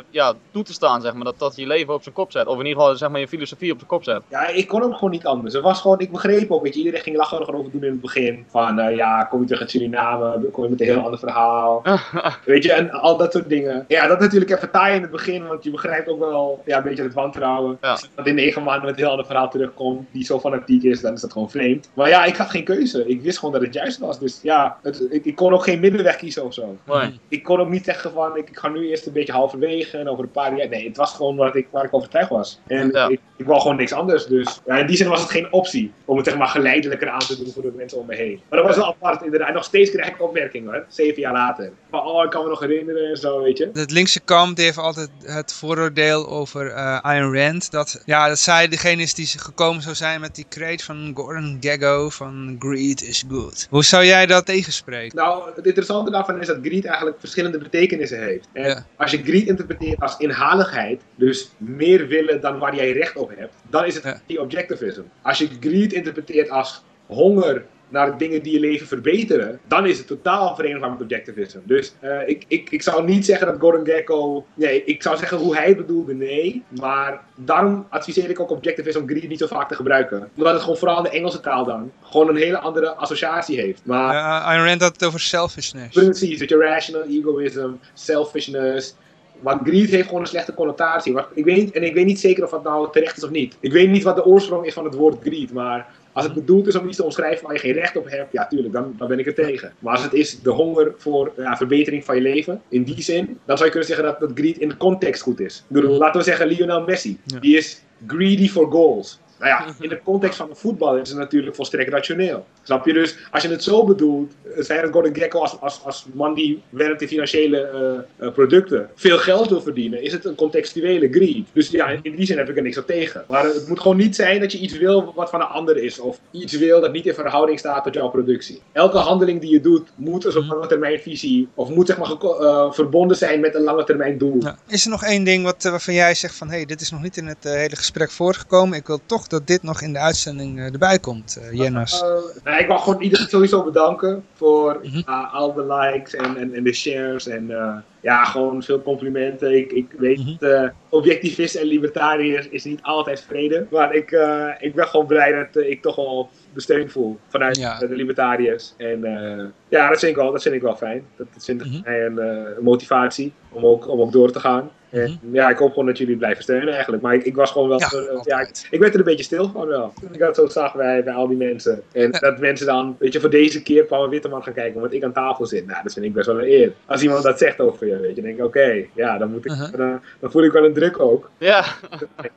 ja, toe te staan, zeg maar. Dat, dat je leven op zijn kop zet. Of in ieder geval zeg maar, je filosofie op zijn kop zet. Ja, ik kon ook gewoon niet anders. Het was gewoon, ik begreep ook, weet je, iedereen ging lachen erover doen in het begin. Van, ja, kom je terug uit Suriname, kom je met een heel ander verhaal. weet je, en al dat soort dingen. Ja, dat is natuurlijk even taai in het begin, want je begrijpt ook wel ja, een beetje het wantrouwen. Ja. Dat in negen maanden met een heel ander verhaal terugkomt, die zo fanatiek is, dan is dat gewoon vreemd. Maar ja, ik had geen keuze. Ik wist gewoon dat het juist was. Dus ja, het, ik, ik kon ook geen middenweg kiezen of zo. Mooi. Ik kon ook niet zeggen van, ik, ik ga nu eerst een beetje halverwege en over een paar jaar. Nee, het was gewoon wat ik, waar ik overtuigd was. En Ja. ik, ik wou gewoon niks anders. Dus ja, in die zin was het geen optie om het zeg maar geleidelijker aan te doen voor de mensen om me heen. Maar dat was wel apart inderdaad. En nog steeds krijg ik opmerkingen hoor, zeven jaar later. Van, oh, ik kan me nog herinneren en zo, weet je. Het linkse kamp die heeft altijd het vooroordeel over eh Ayn Rand. Dat, ja, dat zij degene is die gekomen zou zijn met die kreet van Gordon Geggo van greed is good. Hoe zou jij dat tegenspreken? Nou, het interessante daarvan is dat greed eigenlijk verschillende betekenissen heeft. En Ja. als je greed interpreteert als inhaligheid, dus meer willen dan waar jij recht op hebt, dan is het Ja. die objectivism. Als je greed interpreteert als honger naar dingen die je leven verbeteren, dan is het totaal verenigbaar met objectivism. Dus eh, ik, ik, ik zou niet zeggen dat Gordon Gekko, nee, ik zou zeggen hoe hij het bedoelde, nee. Maar daarom adviseer ik ook objectivism om greed niet zo vaak te gebruiken. Omdat het gewoon vooral in de Engelse taal dan gewoon een hele andere associatie heeft. Maar Ja, Ayn Rand had het over selfishness. Precies, dat je rational egoism, selfishness. Maar greed heeft gewoon een slechte connotatie. Maar ik weet, en ik weet niet zeker of dat nou terecht is of niet. Ik weet niet wat de oorsprong is van het woord greed. Maar als het bedoeld is om iets te omschrijven waar je geen recht op hebt, ja, tuurlijk, dan, dan ben ik er tegen. Maar als het is de honger voor ja, verbetering van je leven, in die zin, dan zou je kunnen zeggen dat, dat greed in de context goed is. Laten we zeggen Lionel Messi. Die is greedy for goals. Nou ja, in de context van een voetbal is het natuurlijk volstrekt rationeel. Snap je? Dus als je het zo bedoelt, zei dat Gordon Gekko als, als, als man die werkt in financiële eh, eh, producten veel geld wil verdienen, is het een contextuele greed. Dus ja, in die zin heb ik er niks op tegen. Maar het moet gewoon niet zijn dat je iets wil wat van een ander is. Of iets wil dat niet in verhouding staat tot jouw productie. Elke handeling die je doet, moet een soort lange termijn visie, of moet zeg maar eh, verbonden zijn met een lange termijn doel. Ja. Is er nog één ding wat, waarvan jij zegt van, hé, hey, dit is nog niet in het hele gesprek voorgekomen. Ik wil toch dat dit nog in de uitzending eh, erbij komt, eh Jennas. Eh, ik wil gewoon iedereen sowieso bedanken voor Mhm. al de likes en, en, en de shares. En ja, gewoon veel complimenten. Ik, ik weet, uh, objectivist en libertariër is niet altijd vrede. Maar ik, uh, ik ben gewoon blij dat uh, ik toch wel de steun voel vanuit Ja. de libertariërs. En ja, dat vind ik wel, dat vind ik wel fijn. Dat, dat vind ik Mhm. mij een motivatie om ook, om ook door te gaan. En ja, ik hoop gewoon dat jullie het blijven steunen eigenlijk. Maar ik, ik was gewoon wel. Ja, ja, ik, ik werd er een beetje stil van wel. Toen ik dat zo zag bij, bij al die mensen. En Ja. dat mensen dan, weet je, voor deze keer Paul Witteman gaan kijken omdat ik aan tafel zit. Nou, dat vind ik best wel een eer. Als iemand dat zegt over je, weet je, denk ik, oké, ja, dan moet ik, Uh-huh. dan, dan voel ik wel een druk ook. Ja,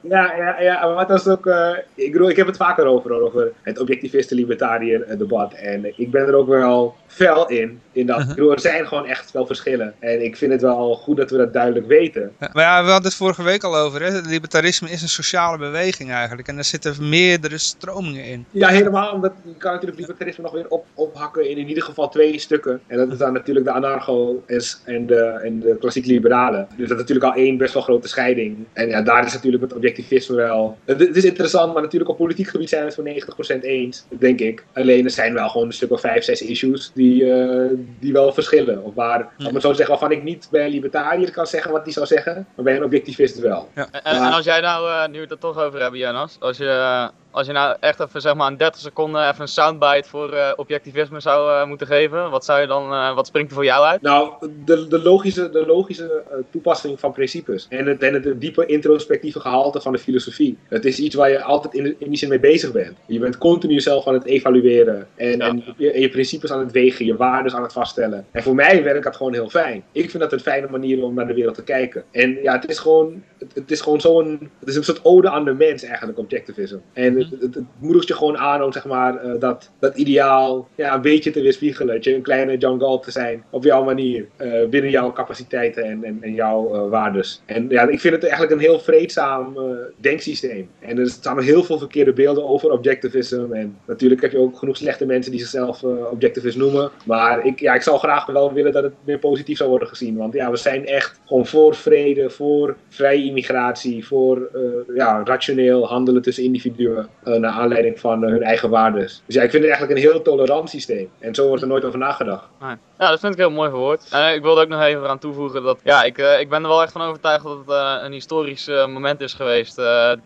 Ja, ja, ja, maar wat was ook, eh, ik bedoel, ik heb het vaker over, over het objectivisten-libertariër eh, debat. En ik ben er ook wel fel in, in dat, ik bedoel, er zijn gewoon echt wel verschillen. En ik vind het wel goed dat we dat duidelijk weten. Ja, maar ja, we hadden het vorige week al over. Hè? Libertarisme is een sociale beweging eigenlijk. En er zitten meerdere stromingen in. Ja, helemaal, omdat je kan natuurlijk libertarisme nog weer op, ophakken in in ieder geval twee stukken. En dat is dan natuurlijk de anarcho-es en de, en de klassiek liberalen. Dus dat is natuurlijk al één best wel grote scheiding. En ja, daar is natuurlijk het objectivisme wel... Het, het is interessant, maar natuurlijk op politiek gebied zijn we het voor 90% eens, denk ik. Alleen er zijn wel gewoon een stuk of vijf, zes issues die, eh, die wel verschillen. Of waar, om het zo te zeggen, waarvan ik niet bij een libertariër kan zeggen wat die zou zeggen, maar bij een objectivist wel. en, en als jij nou, uh, nu we het er toch over hebben, Jonas, als je, uh, als je nou echt even zeg maar in 30 seconden even een soundbite voor uh, objectivisme zou moeten geven, wat zou je dan, wat springt er voor jou uit? Nou, de, de logische, de logische toepassing van principes en het, en het diepe introspectieve gehalte van de filosofie. Het is iets waar je altijd in, in die zin mee bezig bent. Je bent continu jezelf aan het evalueren en, ja. en je, je, principes aan het wegen, je waarden aan het vaststellen. En voor mij werkt dat gewoon heel fijn. Ik vind dat een fijne manier om naar de wereld te kijken. En ja, het is gewoon, het, het is gewoon zo'n, het is een soort ode aan de mens eigenlijk, objectivism. En het, het, moedigt je gewoon aan om zeg maar, eh, dat, dat ideaal ja, een beetje te weerspiegelen. Dat je een kleine John Galt te zijn op jouw manier, eh, binnen jouw capaciteiten en, en, en jouw eh, waardes. En ja, ik vind het eigenlijk een heel vreedzaam denksysteem. En er staan heel veel verkeerde beelden over objectivism. En natuurlijk heb je ook genoeg slechte mensen die zichzelf objectivist noemen. Maar ik, ja, ik zou graag wel willen dat het meer positief zou worden gezien. Want ja, we zijn echt gewoon voor vrede, voor vrije immigratie, voor ja, rationeel handelen tussen individuen naar aanleiding van hun eigen waarden. Dus ja, ik vind het eigenlijk een heel tolerant systeem. En zo wordt er nooit over nagedacht. Nee. Ja, dat vind ik heel mooi verwoord. En ik wilde ook nog even eraan toevoegen dat, ja, ik, ik ben er wel echt van overtuigd dat het een historisch moment is geweest.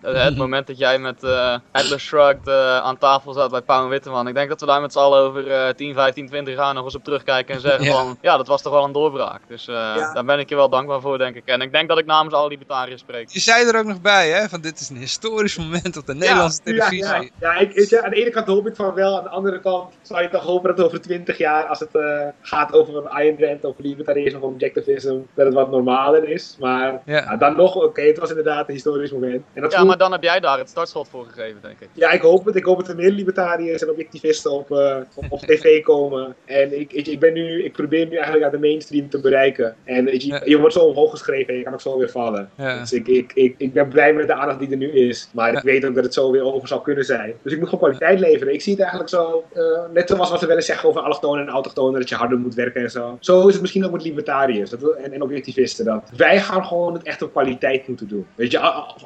het moment dat jij met Atlas Shrugged aan tafel zat bij Pauw en Witteman. Ik denk dat we daar met z'n allen over 10, 15, 20 jaar nog eens op terugkijken en zeggen ja. van, ja, dat was toch wel een doorbraak. Dus uh, ja. daar ben ik je wel dankbaar voor, denk ik. En ik denk dat ik namens alle libertariërs spreek. Je zei er ook nog bij, hè, van dit is een historisch moment op de Nederlandse ja, televisie. Ja, ja. ik, weet je, aan de ene kant hoop ik van wel, aan de andere kant zou je toch hopen dat over 20 jaar, als het uh, gaat over Ayn Rand, over libertarisme of objectivism, dat het wat normaler is. Maar dan nog, oké, okay, het was inderdaad een historisch moment. En dat ja, voelt... maar dan heb jij daar het startschot voor gegeven, denk ik. Ja, ik hoop het. Ik hoop dat er meer libertariërs en objectivisten op, uh, op, op tv komen. En ik, ik, ik, ben nu, ik probeer nu eigenlijk aan de mainstream te bereiken. En je, ja. je wordt zo omhoog geschreven en je kan ook zo weer vallen. Ja. Dus ik, ik, ik, ik ben blij met de aandacht die er nu is. Maar ja. ik weet ook dat het zo weer over zou kunnen zijn. Dus ik moet gewoon kwaliteit leveren. Ik zie het eigenlijk zo, uh, net zoals wat we wel eens zeggen over allochtonen en autochtonen, dat je harder moet zo. Zo is het misschien ook met libertariërs dat en, en objectivisten. Dat wij gaan gewoon het echt op kwaliteit moeten doen. Weet je,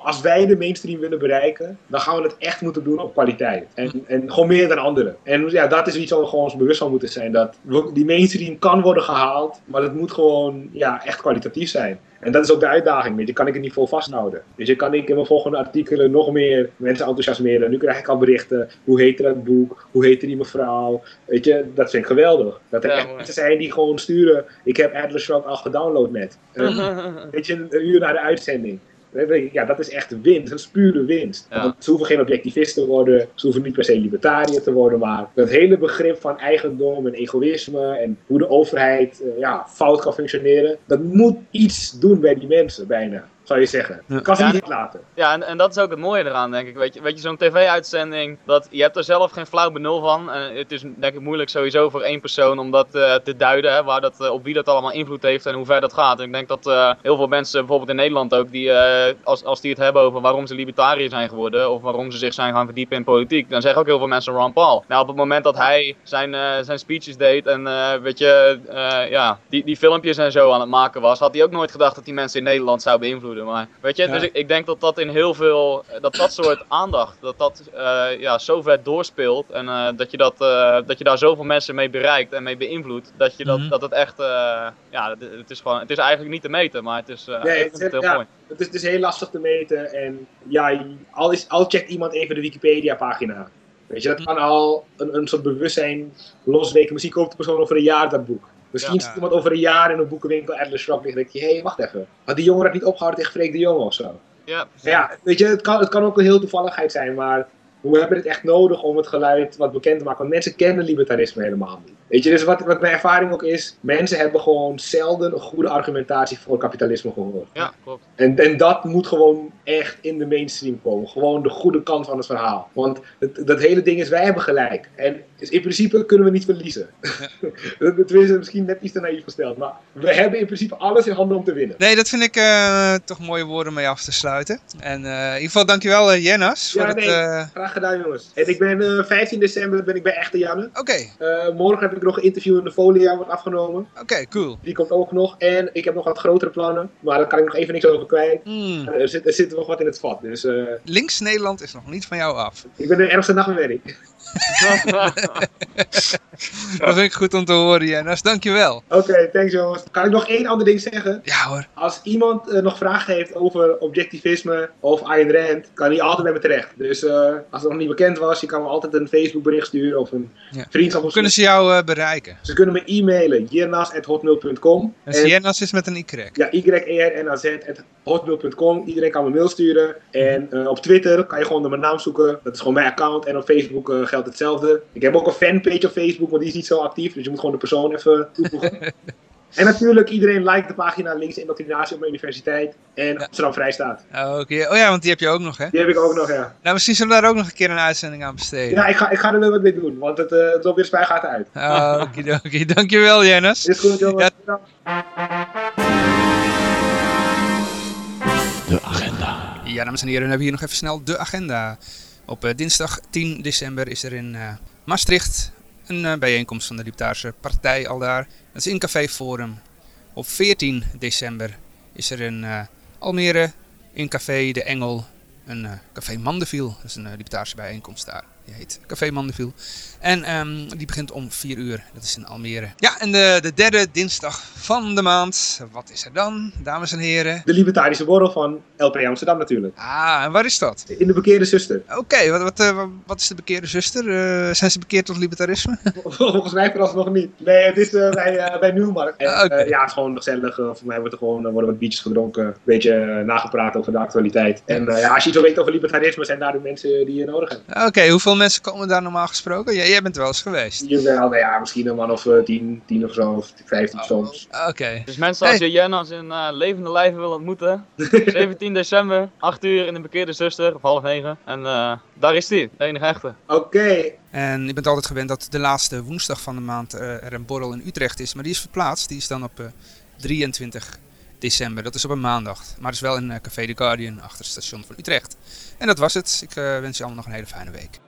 als wij de mainstream willen bereiken, dan gaan we het echt moeten doen op kwaliteit. En, en gewoon meer dan anderen. En ja, dat is iets waar we gewoon ons bewust van moeten zijn. Dat die mainstream kan worden gehaald, maar het moet gewoon ja, echt kwalitatief zijn. En dat is ook de uitdaging. Weet je, kan ik het niveau vasthouden? Dus je kan ik in mijn volgende artikelen nog meer mensen enthousiasmeren. Nu krijg ik al berichten. Hoe heet dat boek? Hoe heet die mevrouw? Weet je, dat vind ik geweldig. Dat er ja, echt mensen zijn die gewoon sturen. Ik heb Atlas Shrugged al gedownload net. Uh, weet je, een uur na de uitzending. Ja, dat is echt winst. Dat is pure winst. Ja. Want ze hoeven geen objectivist te worden. Ze hoeven niet per se libertariër te worden. Maar dat hele begrip van eigendom en egoïsme. En hoe de overheid uh, ja, fout kan functioneren. Dat moet iets doen bij die mensen bijna zou je zeggen. Ja. Kan ze ja, niet laten. Ja, en, en dat is ook het mooie eraan, denk ik. Weet je, weet je zo'n tv-uitzending, dat je hebt er zelf geen flauw benul van. En het is denk ik moeilijk sowieso voor één persoon om dat uh, te duiden, hè, waar dat, uh, op wie dat allemaal invloed heeft en hoe ver dat gaat. En ik denk dat uh, heel veel mensen, bijvoorbeeld in Nederland ook, die, als, als die het hebben over waarom ze libertariër zijn geworden, of waarom ze zich zijn gaan verdiepen in politiek, dan zeggen ook heel veel mensen Ron Paul. Nou, op het moment dat hij zijn, zijn speeches deed en weet je, ja, die, die filmpjes en zo aan het maken was, had hij ook nooit gedacht dat die mensen in Nederland zou beïnvloeden. Maar weet je, ja. dus ik, ik, denk dat dat in heel veel, dat dat soort aandacht, dat dat uh, ja, zo ver doorspeelt en uh, dat, je dat, uh, dat je daar zoveel mensen mee bereikt en mee beïnvloedt, dat, je dat, mm -hmm. dat het echt, ja, het is gewoon, het is eigenlijk niet te meten, maar het is, nee, het, het heel ja, mooi. Het is, het is heel lastig te meten en ja, al, is, al checkt iemand even de Wikipedia pagina. Weet je, dat kan al een, een soort bewustzijn losweken. Misschien koopt de persoon over een jaar dat boek. Misschien zit iemand over een jaar in een boekenwinkel Atlas Shrugged en denkt je, hé, hey, wacht even. Had die jongen dat niet opgehouden tegen Freek de Jong of zo? Ja. ja, weet je, het kan, het kan ook een heel toevalligheid zijn, maar we hebben het echt nodig om het geluid wat bekend te maken. Want mensen kennen libertarisme helemaal niet. Weet je, dus wat, wat mijn ervaring ook is, mensen hebben gewoon zelden een goede argumentatie voor kapitalisme gehoord. Ja, klopt. En, en dat moet gewoon echt in de mainstream komen. Gewoon de goede kant van het verhaal. Want het, dat hele ding is, wij hebben gelijk. En in principe kunnen we niet verliezen. Ja. dat is misschien net iets te naïef gesteld. Maar we hebben in principe alles in handen om te winnen. Nee, dat vind ik uh, toch mooie woorden mee af te sluiten. En uh, in ieder geval dankjewel uh, Jennas. Ja, voor nee, het, graag gedaan jongens. En ik ben 15 december ben ik bij Echte Janne. Oké. Okay. morgen heb ik nog een interview in de Folia wordt afgenomen. Oké, okay, cool. Die komt ook nog. En ik heb nog wat grotere plannen. Maar daar kan ik nog even niks over kwijt. Mm. Er, zit, er zit nog wat in het vat. Dus, Links Nederland is nog niet van jou af. Ik ben er ergste nachtmerrie. dat vind ik goed om te horen, Jennas. Dankjewel. Oké, okay, thanks jongens. Kan ik nog één ander ding zeggen? Ja hoor. Als iemand uh, nog vragen heeft over objectivisme of Ayn Rand, kan hij altijd bij me terecht. Dus uh, als het nog niet bekend was, je kan me altijd een Facebook bericht sturen of een ja. vriendschap. Hoe kunnen ze jou uh, bereiken? Ze kunnen me e-mailen, jennas.hotmail.com. En Jennas is met een Y? Ja, y-e-r-n-a-z.hotmail.com. Iedereen kan me mail sturen. En op Twitter kan je gewoon naar mijn naam zoeken. Dat is gewoon mijn account. En op Facebook geldt hetzelfde. Ik heb ook een fanpage op Facebook, maar die is niet zo actief. Dus je moet gewoon de persoon even toevoegen. En natuurlijk, iedereen liked de pagina links indoctrinatie op mijn universiteit en Amsterdam Vrijstaat. Oh, oké. oh ja, want die heb je ook nog, hè? Die heb ik ook nog, ja. Nou, misschien zullen we daar ook nog een keer een uitzending aan besteden. Ja, ik ga, ik ga er wel wat mee doen, want het, eh het weer spuigaten uit. Oh, oké, dankjewel, Jennis. Is goed, jongens. Ja. De agenda. Ja, dames en heren, dan hebben we hier nog even snel de agenda. Op eh, dinsdag 10 december is er in eh, Maastricht een eh, bijeenkomst van de Libertarische Partij al daar. Dat is in Café Forum. Op 14 december is er in Almere in Café De Engel een Café Mandeville. Dat is een Libertarische bijeenkomst daar. Die heet Café Mandeville. En ehm, die begint om 4 uur. Dat is in Almere. Ja, en de, de derde dinsdag van de maand. Wat is er dan, dames en heren? De libertarische borrel van LP Amsterdam natuurlijk. Ah, en waar is dat? In de bekeerde zuster. Oké, wat, wat, eh, wat is de bekeerde zuster? Eh, zijn ze bekeerd tot libertarisme? Volgens mij vooralsnog niet. Nee, het is eh, bij, bij Nieuwmarkt. En, Ah, ja, het is gewoon gezellig. voor mij wordt er gewoon, worden wat biertjes gedronken. Een beetje nagepraat over de actualiteit. En ja, als je iets wil weten over libertarisme, zijn daar de mensen die je nodig hebt. Oké, hoeveel mensen komen daar normaal gesproken? Jij bent wel eens geweest. Hier wel, nou ja, misschien een man of eh, tien, tien of zo, of vijftien soms. Oké. Dus mensen, als je Jennas in eh, levende lijven wil ontmoeten, 17 december, 8 uur in de bekeerde zuster, of half 9. En eh, daar is die, de enige echte. Oké, En je bent altijd gewend dat de laatste woensdag van de maand er een borrel in Utrecht is. Maar die is verplaatst. Die is dan op eh, 23 december. Dat is op een maandag. Maar het is wel in eh, Café The Guardian achter het station van Utrecht. En dat was het. Ik eh, wens je allemaal nog een hele fijne week.